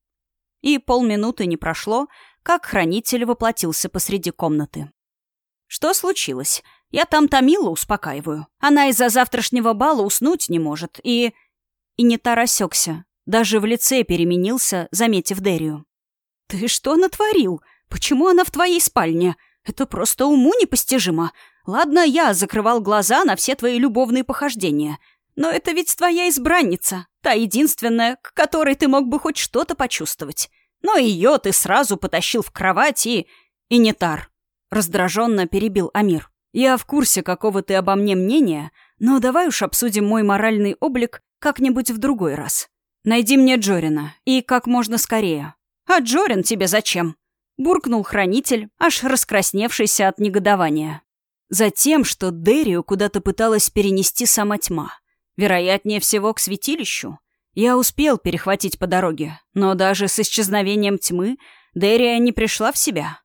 И полминуты не прошло, как хранитель воплотился посреди комнаты. «Что случилось?» Я там Томилу успокаиваю. Она из-за завтрашнего бала уснуть не может, и... И не та рассекся. Даже в лице переменился, заметив Дерию. «Ты что натворил? Почему она в твоей спальне? Это просто уму непостижимо. Ладно, я закрывал глаза на все твои любовные похождения. Но это ведь твоя избранница, та единственная, к которой ты мог бы хоть что-то почувствовать. Но ее ты сразу потащил в кровать и... И не тар. Раздраженно перебил Амир. Я в курсе, какого ты обо мне мнения, но давай уж обсудим мой моральный облик как-нибудь в другой раз. Найди мне Джорина, и как можно скорее. А Джорин тебе зачем? Буркнул хранитель, аж раскрасневшийся от негодования. Затем, что Дерию куда-то пыталась перенести сама тьма. Вероятнее всего, к святилищу. Я успел перехватить по дороге, но даже с исчезновением тьмы Дерия не пришла в себя.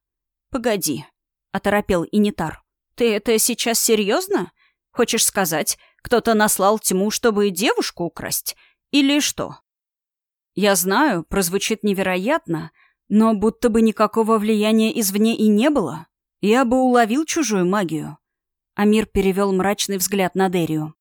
«Погоди», — оторопел Инитар. «Ты это сейчас серьезно? Хочешь сказать, кто-то наслал тьму, чтобы девушку украсть? Или что?» «Я знаю, прозвучит невероятно, но будто бы никакого влияния извне и не было. Я бы уловил чужую магию». Амир перевел мрачный взгляд на Дерию.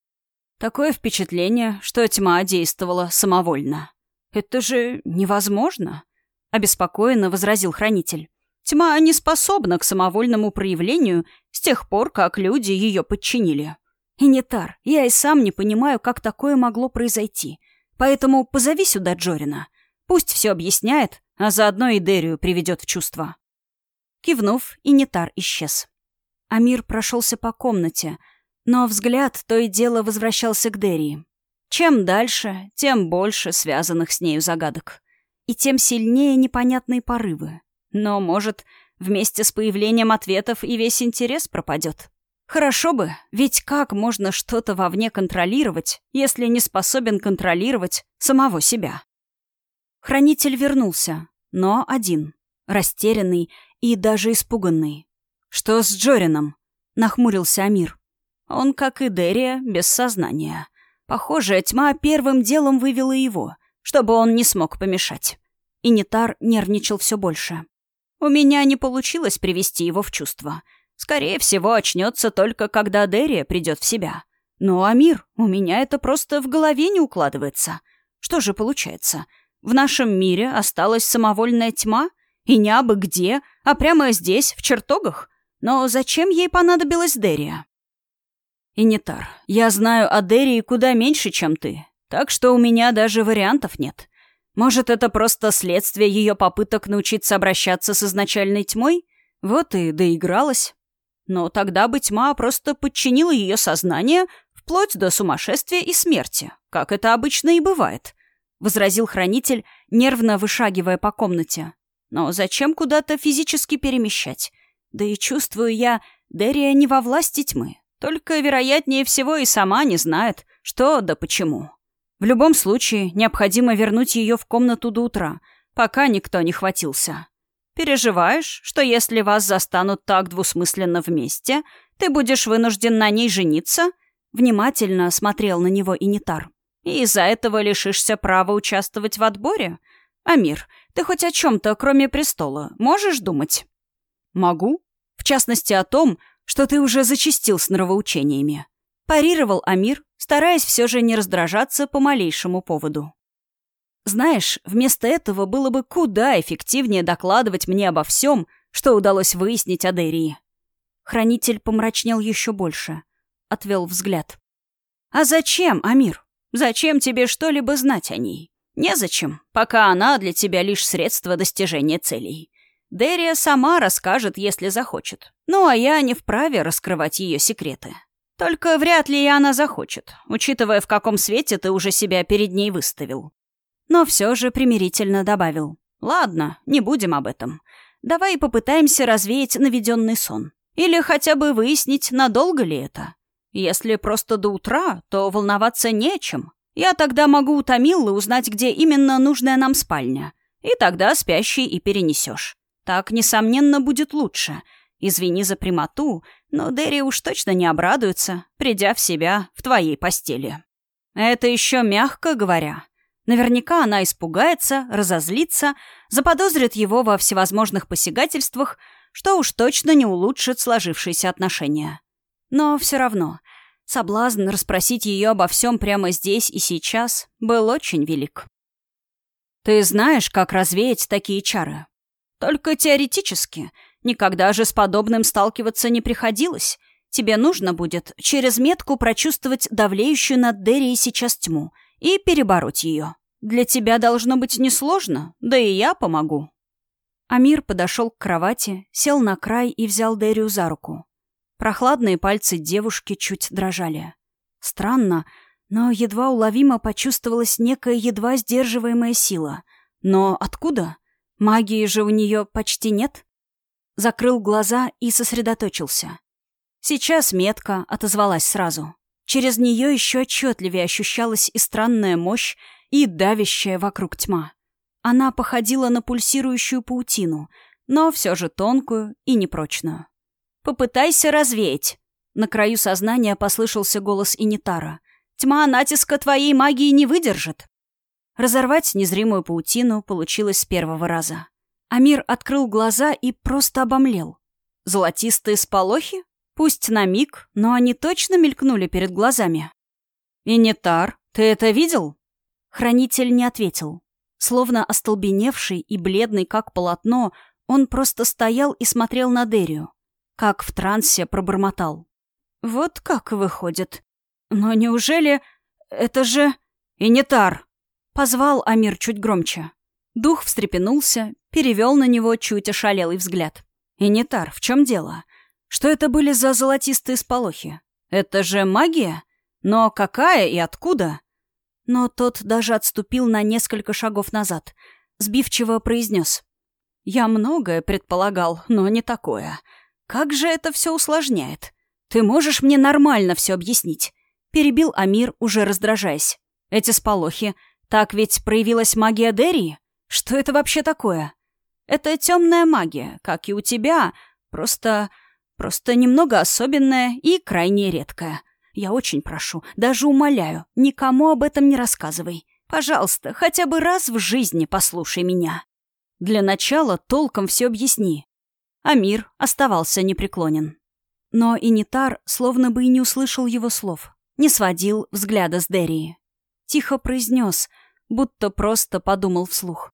Такое впечатление, что тьма действовала самовольно. «Это же невозможно», — обеспокоенно возразил хранитель. Тьма не способна к самовольному проявлению с тех пор, как люди ее подчинили. И не тар, я и сам не понимаю, как такое могло произойти. Поэтому позови сюда Джорина. Пусть все объясняет, а заодно и Дерию приведет в чувство. Кивнув, и Нетар исчез. Амир прошелся по комнате, но взгляд то и дело возвращался к Дерии. Чем дальше, тем больше связанных с нею загадок. И тем сильнее непонятные порывы. Но, может, вместе с появлением ответов и весь интерес пропадет. Хорошо бы, ведь как можно что-то вовне контролировать, если не способен контролировать самого себя? Хранитель вернулся, но один, растерянный и даже испуганный. «Что с Джорином?» — нахмурился Амир. Он, как и Дерия, без сознания. Похоже, тьма первым делом вывела его, чтобы он не смог помешать. И Нитар нервничал все больше. У меня не получилось привести его в чувство. Скорее всего, очнется только когда Дерия придет в себя. Ну, Амир, у меня это просто в голове не укладывается. Что же получается? В нашем мире осталась самовольная тьма? И не абы где, а прямо здесь, в чертогах? Но зачем ей понадобилась Дерия? Инитар, я знаю о Дерии куда меньше, чем ты, так что у меня даже вариантов нет. Может, это просто следствие ее попыток научиться обращаться с изначальной тьмой? Вот и доигралась. Но тогда бы тьма просто подчинила ее сознание вплоть до сумасшествия и смерти, как это обычно и бывает, — возразил хранитель, нервно вышагивая по комнате. Но зачем куда-то физически перемещать? Да и чувствую я, Дерия не во власти тьмы, только, вероятнее всего, и сама не знает, что да почему. В любом случае, необходимо вернуть ее в комнату до утра, пока никто не хватился. Переживаешь, что если вас застанут так двусмысленно вместе, ты будешь вынужден на ней жениться?» Внимательно смотрел на него Инитар. «И из-за этого лишишься права участвовать в отборе? Амир, ты хоть о чем-то, кроме престола, можешь думать?» «Могу. В частности, о том, что ты уже зачистил с нравоучениями. Парировал Амир, стараясь все же не раздражаться по малейшему поводу. Знаешь, вместо этого было бы куда эффективнее докладывать мне обо всем, что удалось выяснить о Дерии. Хранитель помрачнел еще больше. Отвел взгляд. «А зачем, Амир? Зачем тебе что-либо знать о ней? Незачем, пока она для тебя лишь средство достижения целей. Дерия сама расскажет, если захочет. Ну, а я не вправе раскрывать ее секреты. Только вряд ли и она захочет, учитывая, в каком свете ты уже себя перед ней выставил. Но все же примирительно добавил. Ладно, не будем об этом. Давай попытаемся развеять наведенный сон. Или хотя бы выяснить, надолго ли это. Если просто до утра, то волноваться нечем. Я тогда могу у Томиллы узнать, где именно нужная нам спальня. И тогда спящий и перенесешь. Так, несомненно, будет лучше. Извини за прямоту, но Дерри уж точно не обрадуется, придя в себя в твоей постели. Это еще мягко говоря. Наверняка она испугается, разозлится, заподозрит его во всевозможных посягательствах, что уж точно не улучшит сложившиеся отношения. Но все равно, соблазн расспросить ее обо всем прямо здесь и сейчас был очень велик. «Ты знаешь, как развеять такие чары?» «Только теоретически. Никогда же с подобным сталкиваться не приходилось. Тебе нужно будет через метку прочувствовать давлеющую над Деррией сейчас тьму и перебороть ее. Для тебя должно быть несложно, да и я помогу». Амир подошел к кровати, сел на край и взял Дерию за руку. Прохладные пальцы девушки чуть дрожали. Странно, но едва уловимо почувствовалась некая едва сдерживаемая сила. Но откуда? Магии же у нее почти нет. Закрыл глаза и сосредоточился. Сейчас метка отозвалась сразу. Через нее еще отчетливее ощущалась и странная мощь, и давящая вокруг тьма. Она походила на пульсирующую паутину, но все же тонкую и непрочную. «Попытайся развеять!» На краю сознания послышался голос Инитара. «Тьма натиска твоей магии не выдержит!» Разорвать незримую паутину получилось с первого раза. Амир открыл глаза и просто обомлел. Золотистые сполохи? Пусть на миг, но они точно мелькнули перед глазами. «Инитар, ты это видел?» Хранитель не ответил. Словно остолбеневший и бледный, как полотно, он просто стоял и смотрел на Дерию как в трансе пробормотал. «Вот как выходит. Но неужели... это же... Инитар!» Позвал Амир чуть громче. Дух встрепенулся, перевел на него чуть ошалелый взгляд. «Инитар, в чем дело? Что это были за золотистые сполохи? Это же магия? Но какая и откуда?» Но тот даже отступил на несколько шагов назад. Сбивчиво произнес. «Я многое предполагал, но не такое. Как же это все усложняет? Ты можешь мне нормально все объяснить? Перебил Амир, уже раздражаясь. Эти сполохи. Так ведь проявилась магия Дерии? Что это вообще такое? Это темная магия, как и у тебя, просто... просто немного особенная и крайне редкая. Я очень прошу, даже умоляю, никому об этом не рассказывай. Пожалуйста, хотя бы раз в жизни послушай меня. Для начала толком все объясни. Амир оставался непреклонен. Но Инитар словно бы и не услышал его слов, не сводил взгляда с Дерии. Тихо произнес, будто просто подумал вслух.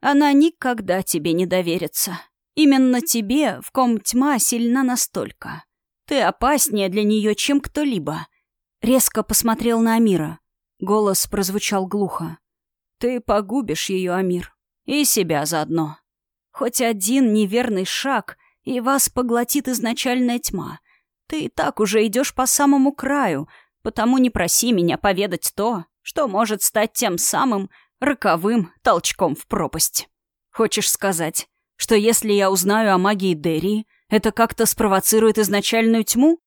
«Она никогда тебе не доверится. Именно тебе, в ком тьма сильна настолько. Ты опаснее для нее, чем кто-либо». Резко посмотрел на Амира. Голос прозвучал глухо. «Ты погубишь ее, Амир. И себя заодно». Хоть один неверный шаг, и вас поглотит изначальная тьма. Ты и так уже идешь по самому краю, потому не проси меня поведать то, что может стать тем самым роковым толчком в пропасть. Хочешь сказать, что если я узнаю о магии Дерри, это как-то спровоцирует изначальную тьму?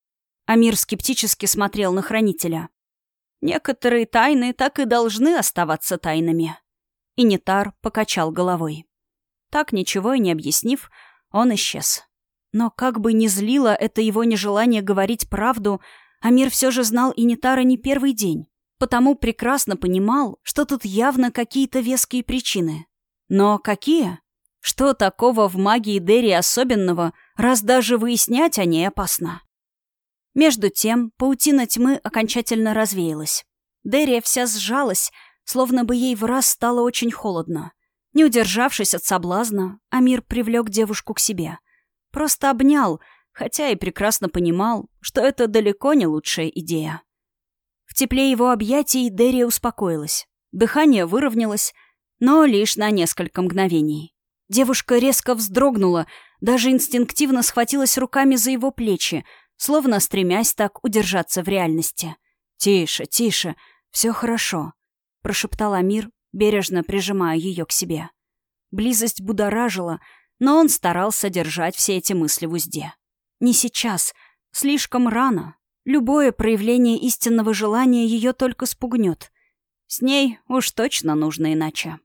Амир скептически смотрел на хранителя. Некоторые тайны так и должны оставаться тайнами. И Нетар покачал головой. Так, ничего и не объяснив, он исчез. Но как бы ни злило это его нежелание говорить правду, Амир все же знал Инитара не первый день, потому прекрасно понимал, что тут явно какие-то веские причины. Но какие? Что такого в магии Дерри особенного, раз даже выяснять о ней опасно? Между тем, паутина тьмы окончательно развеялась. Дерри вся сжалась, словно бы ей в раз стало очень холодно. Не удержавшись от соблазна, Амир привлек девушку к себе. Просто обнял, хотя и прекрасно понимал, что это далеко не лучшая идея. В тепле его объятий Дерия успокоилась. Дыхание выровнялось, но лишь на несколько мгновений. Девушка резко вздрогнула, даже инстинктивно схватилась руками за его плечи, словно стремясь так удержаться в реальности. «Тише, тише, все хорошо», — прошептал Амир, бережно прижимая ее к себе. Близость будоражила, но он старался держать все эти мысли в узде. Не сейчас, слишком рано. Любое проявление истинного желания ее только спугнет. С ней уж точно нужно иначе.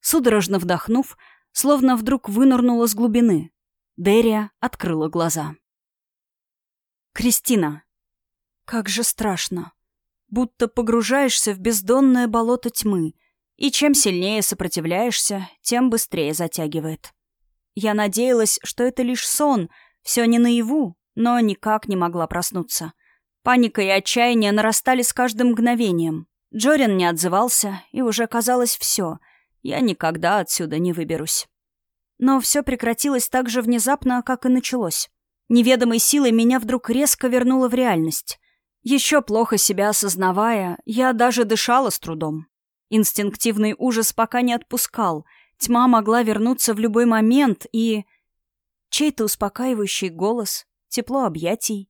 Судорожно вдохнув, словно вдруг вынырнула с глубины. Дерия открыла глаза. «Кристина, как же страшно. Будто погружаешься в бездонное болото тьмы, и чем сильнее сопротивляешься, тем быстрее затягивает. Я надеялась, что это лишь сон, все не наяву, но никак не могла проснуться. Паника и отчаяние нарастали с каждым мгновением. Джорин не отзывался, и уже казалось все. Я никогда отсюда не выберусь. Но все прекратилось так же внезапно, как и началось. Неведомой силой меня вдруг резко вернуло в реальность. Еще плохо себя осознавая, я даже дышала с трудом. Инстинктивный ужас пока не отпускал. Тьма могла вернуться в любой момент, и... Чей-то успокаивающий голос, тепло объятий.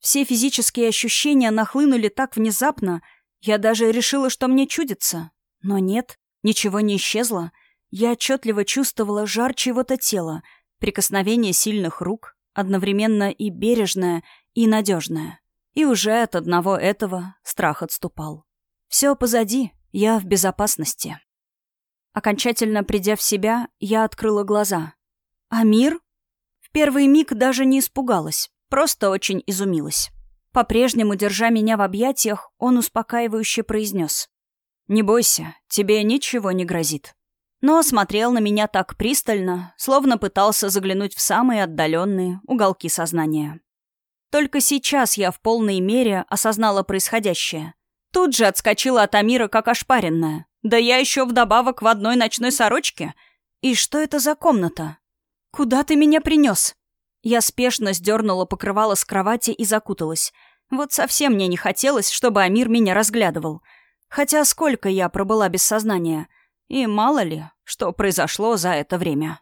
Все физические ощущения нахлынули так внезапно, я даже решила, что мне чудится. Но нет, ничего не исчезло. Я отчетливо чувствовала жар чьего-то тела, прикосновение сильных рук, одновременно и бережное, и надежное. И уже от одного этого страх отступал. Все позади, я в безопасности. Окончательно придя в себя, я открыла глаза. А мир? В первый миг даже не испугалась, просто очень изумилась. По-прежнему, держа меня в объятиях, он успокаивающе произнес. «Не бойся, тебе ничего не грозит». Но смотрел на меня так пристально, словно пытался заглянуть в самые отдаленные уголки сознания. Только сейчас я в полной мере осознала происходящее. Тут же отскочила от Амира, как ошпаренная. Да я еще вдобавок в одной ночной сорочке. И что это за комната? Куда ты меня принес? Я спешно сдернула покрывало с кровати и закуталась. Вот совсем мне не хотелось, чтобы Амир меня разглядывал. Хотя сколько я пробыла без сознания. И мало ли, что произошло за это время.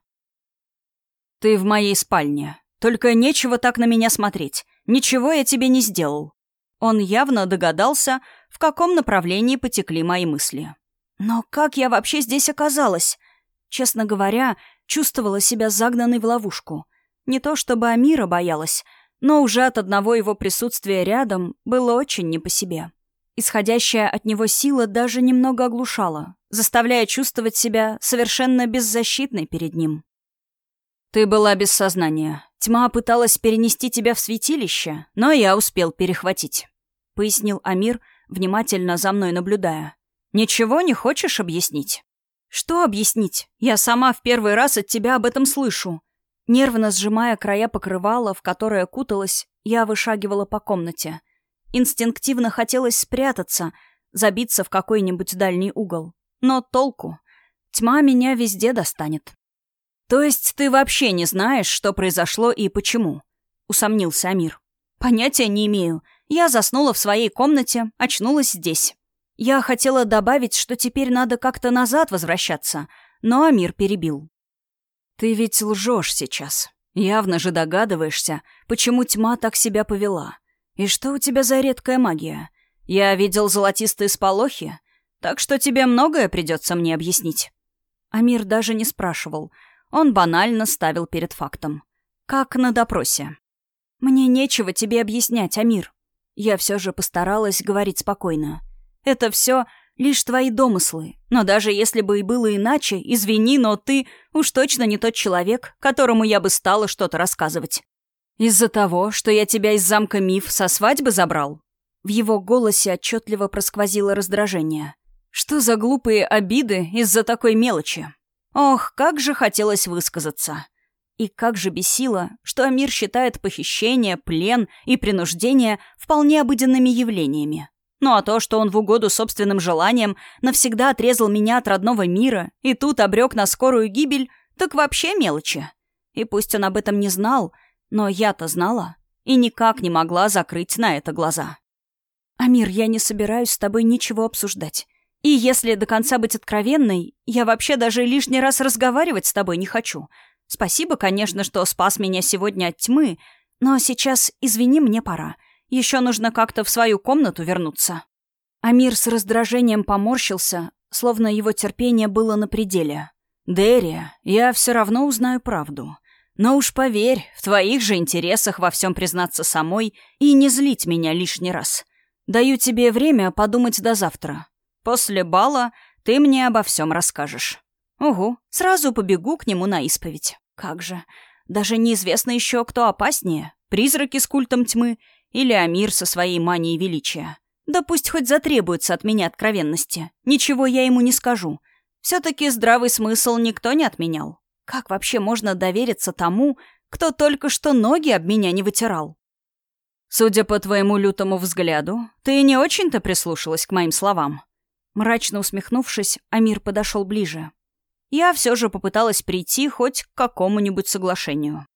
«Ты в моей спальне. Только нечего так на меня смотреть. Ничего я тебе не сделал». Он явно догадался, в каком направлении потекли мои мысли. Но как я вообще здесь оказалась? Честно говоря, чувствовала себя загнанной в ловушку. Не то чтобы Амира боялась, но уже от одного его присутствия рядом было очень не по себе. Исходящая от него сила даже немного оглушала, заставляя чувствовать себя совершенно беззащитной перед ним. «Ты была без сознания. Тьма пыталась перенести тебя в святилище, но я успел перехватить», — пояснил Амир, — внимательно за мной наблюдая. «Ничего не хочешь объяснить?» «Что объяснить? Я сама в первый раз от тебя об этом слышу». Нервно сжимая края покрывала, в которое куталась, я вышагивала по комнате. Инстинктивно хотелось спрятаться, забиться в какой-нибудь дальний угол. Но толку? Тьма меня везде достанет. «То есть ты вообще не знаешь, что произошло и почему?» — усомнился Амир. «Понятия не имею. Я заснула в своей комнате, очнулась здесь. Я хотела добавить, что теперь надо как-то назад возвращаться, но Амир перебил. «Ты ведь лжешь сейчас. Явно же догадываешься, почему тьма так себя повела. И что у тебя за редкая магия? Я видел золотистые сполохи, так что тебе многое придется мне объяснить». Амир даже не спрашивал. Он банально ставил перед фактом. Как на допросе. «Мне нечего тебе объяснять, Амир. Я все же постаралась говорить спокойно. «Это все лишь твои домыслы. Но даже если бы и было иначе, извини, но ты уж точно не тот человек, которому я бы стала что-то рассказывать. Из-за того, что я тебя из замка Миф со свадьбы забрал?» В его голосе отчетливо просквозило раздражение. «Что за глупые обиды из-за такой мелочи?» Ох, как же хотелось высказаться. И как же бесило, что Амир считает похищение, плен и принуждение вполне обыденными явлениями. Ну а то, что он в угоду собственным желаниям навсегда отрезал меня от родного мира и тут обрек на скорую гибель, так вообще мелочи. И пусть он об этом не знал, но я-то знала и никак не могла закрыть на это глаза. «Амир, я не собираюсь с тобой ничего обсуждать. И если до конца быть откровенной, я вообще даже лишний раз разговаривать с тобой не хочу. Спасибо, конечно, что спас меня сегодня от тьмы, но сейчас, извини, мне пора. Еще нужно как-то в свою комнату вернуться». Амир с раздражением поморщился, словно его терпение было на пределе. «Дерри, я все равно узнаю правду. Но уж поверь, в твоих же интересах во всем признаться самой и не злить меня лишний раз. Даю тебе время подумать до завтра. После бала ты мне обо всем расскажешь. Угу, сразу побегу к нему на исповедь. Как же. Даже неизвестно еще, кто опаснее. Призраки с культом тьмы или Амир со своей манией величия. Да пусть хоть затребуется от меня откровенности. Ничего я ему не скажу. Все-таки здравый смысл никто не отменял. Как вообще можно довериться тому, кто только что ноги об меня не вытирал? Судя по твоему лютому взгляду, ты не очень-то прислушалась к моим словам. Мрачно усмехнувшись, Амир подошел ближе. Я все же попыталась прийти хоть к какому-нибудь соглашению.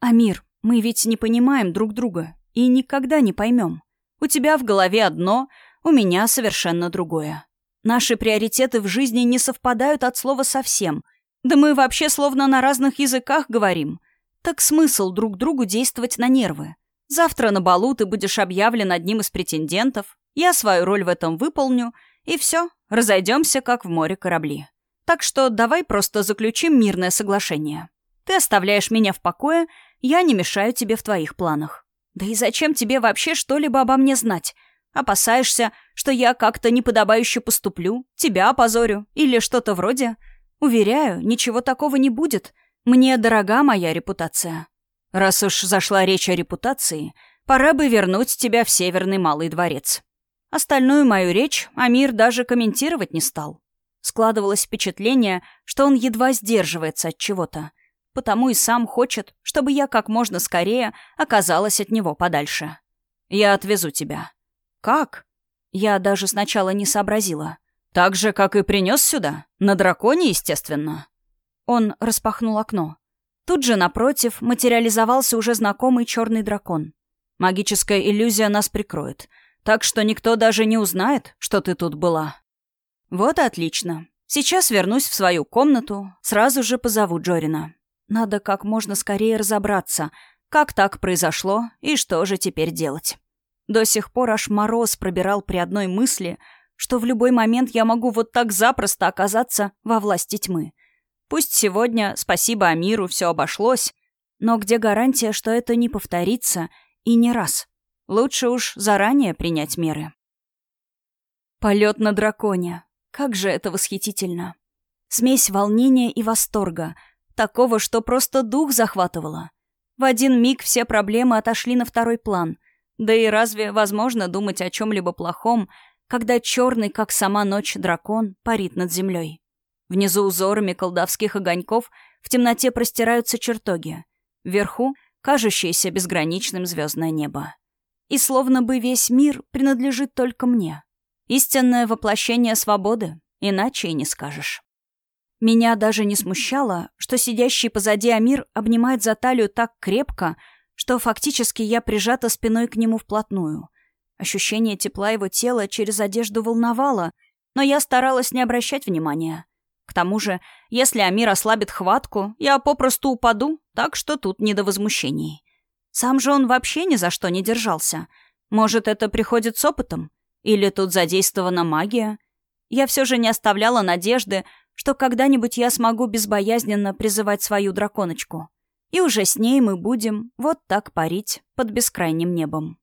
«Амир, мы ведь не понимаем друг друга и никогда не поймем. У тебя в голове одно, у меня совершенно другое. Наши приоритеты в жизни не совпадают от слова совсем. Да мы вообще словно на разных языках говорим. Так смысл друг другу действовать на нервы? Завтра на балу ты будешь объявлен одним из претендентов, я свою роль в этом выполню — и все, разойдемся, как в море корабли. Так что давай просто заключим мирное соглашение. Ты оставляешь меня в покое, я не мешаю тебе в твоих планах. Да и зачем тебе вообще что-либо обо мне знать? Опасаешься, что я как-то неподобающе поступлю, тебя опозорю или что-то вроде? Уверяю, ничего такого не будет. Мне дорога моя репутация. Раз уж зашла речь о репутации, пора бы вернуть тебя в Северный Малый Дворец. Остальную мою речь Амир даже комментировать не стал. Складывалось впечатление, что он едва сдерживается от чего-то, потому и сам хочет, чтобы я как можно скорее оказалась от него подальше. «Я отвезу тебя». «Как?» Я даже сначала не сообразила. «Так же, как и принес сюда? На драконе, естественно». Он распахнул окно. Тут же, напротив, материализовался уже знакомый черный дракон. Магическая иллюзия нас прикроет — так что никто даже не узнает, что ты тут была. Вот отлично. Сейчас вернусь в свою комнату, сразу же позову Джорина. Надо как можно скорее разобраться, как так произошло и что же теперь делать. До сих пор аж мороз пробирал при одной мысли, что в любой момент я могу вот так запросто оказаться во власти тьмы. Пусть сегодня, спасибо Амиру, все обошлось, но где гарантия, что это не повторится и не раз? Лучше уж заранее принять меры. Полет на драконе. Как же это восхитительно. Смесь волнения и восторга. Такого, что просто дух захватывало. В один миг все проблемы отошли на второй план. Да и разве возможно думать о чем-либо плохом, когда черный, как сама ночь, дракон парит над землей? Внизу узорами колдовских огоньков в темноте простираются чертоги. Вверху — кажущееся безграничным звездное небо и словно бы весь мир принадлежит только мне. Истинное воплощение свободы, иначе и не скажешь. Меня даже не смущало, что сидящий позади Амир обнимает за талию так крепко, что фактически я прижата спиной к нему вплотную. Ощущение тепла его тела через одежду волновало, но я старалась не обращать внимания. К тому же, если Амир ослабит хватку, я попросту упаду, так что тут не до возмущений. Сам же он вообще ни за что не держался. Может, это приходит с опытом? Или тут задействована магия? Я все же не оставляла надежды, что когда-нибудь я смогу безбоязненно призывать свою драконочку. И уже с ней мы будем вот так парить под бескрайним небом.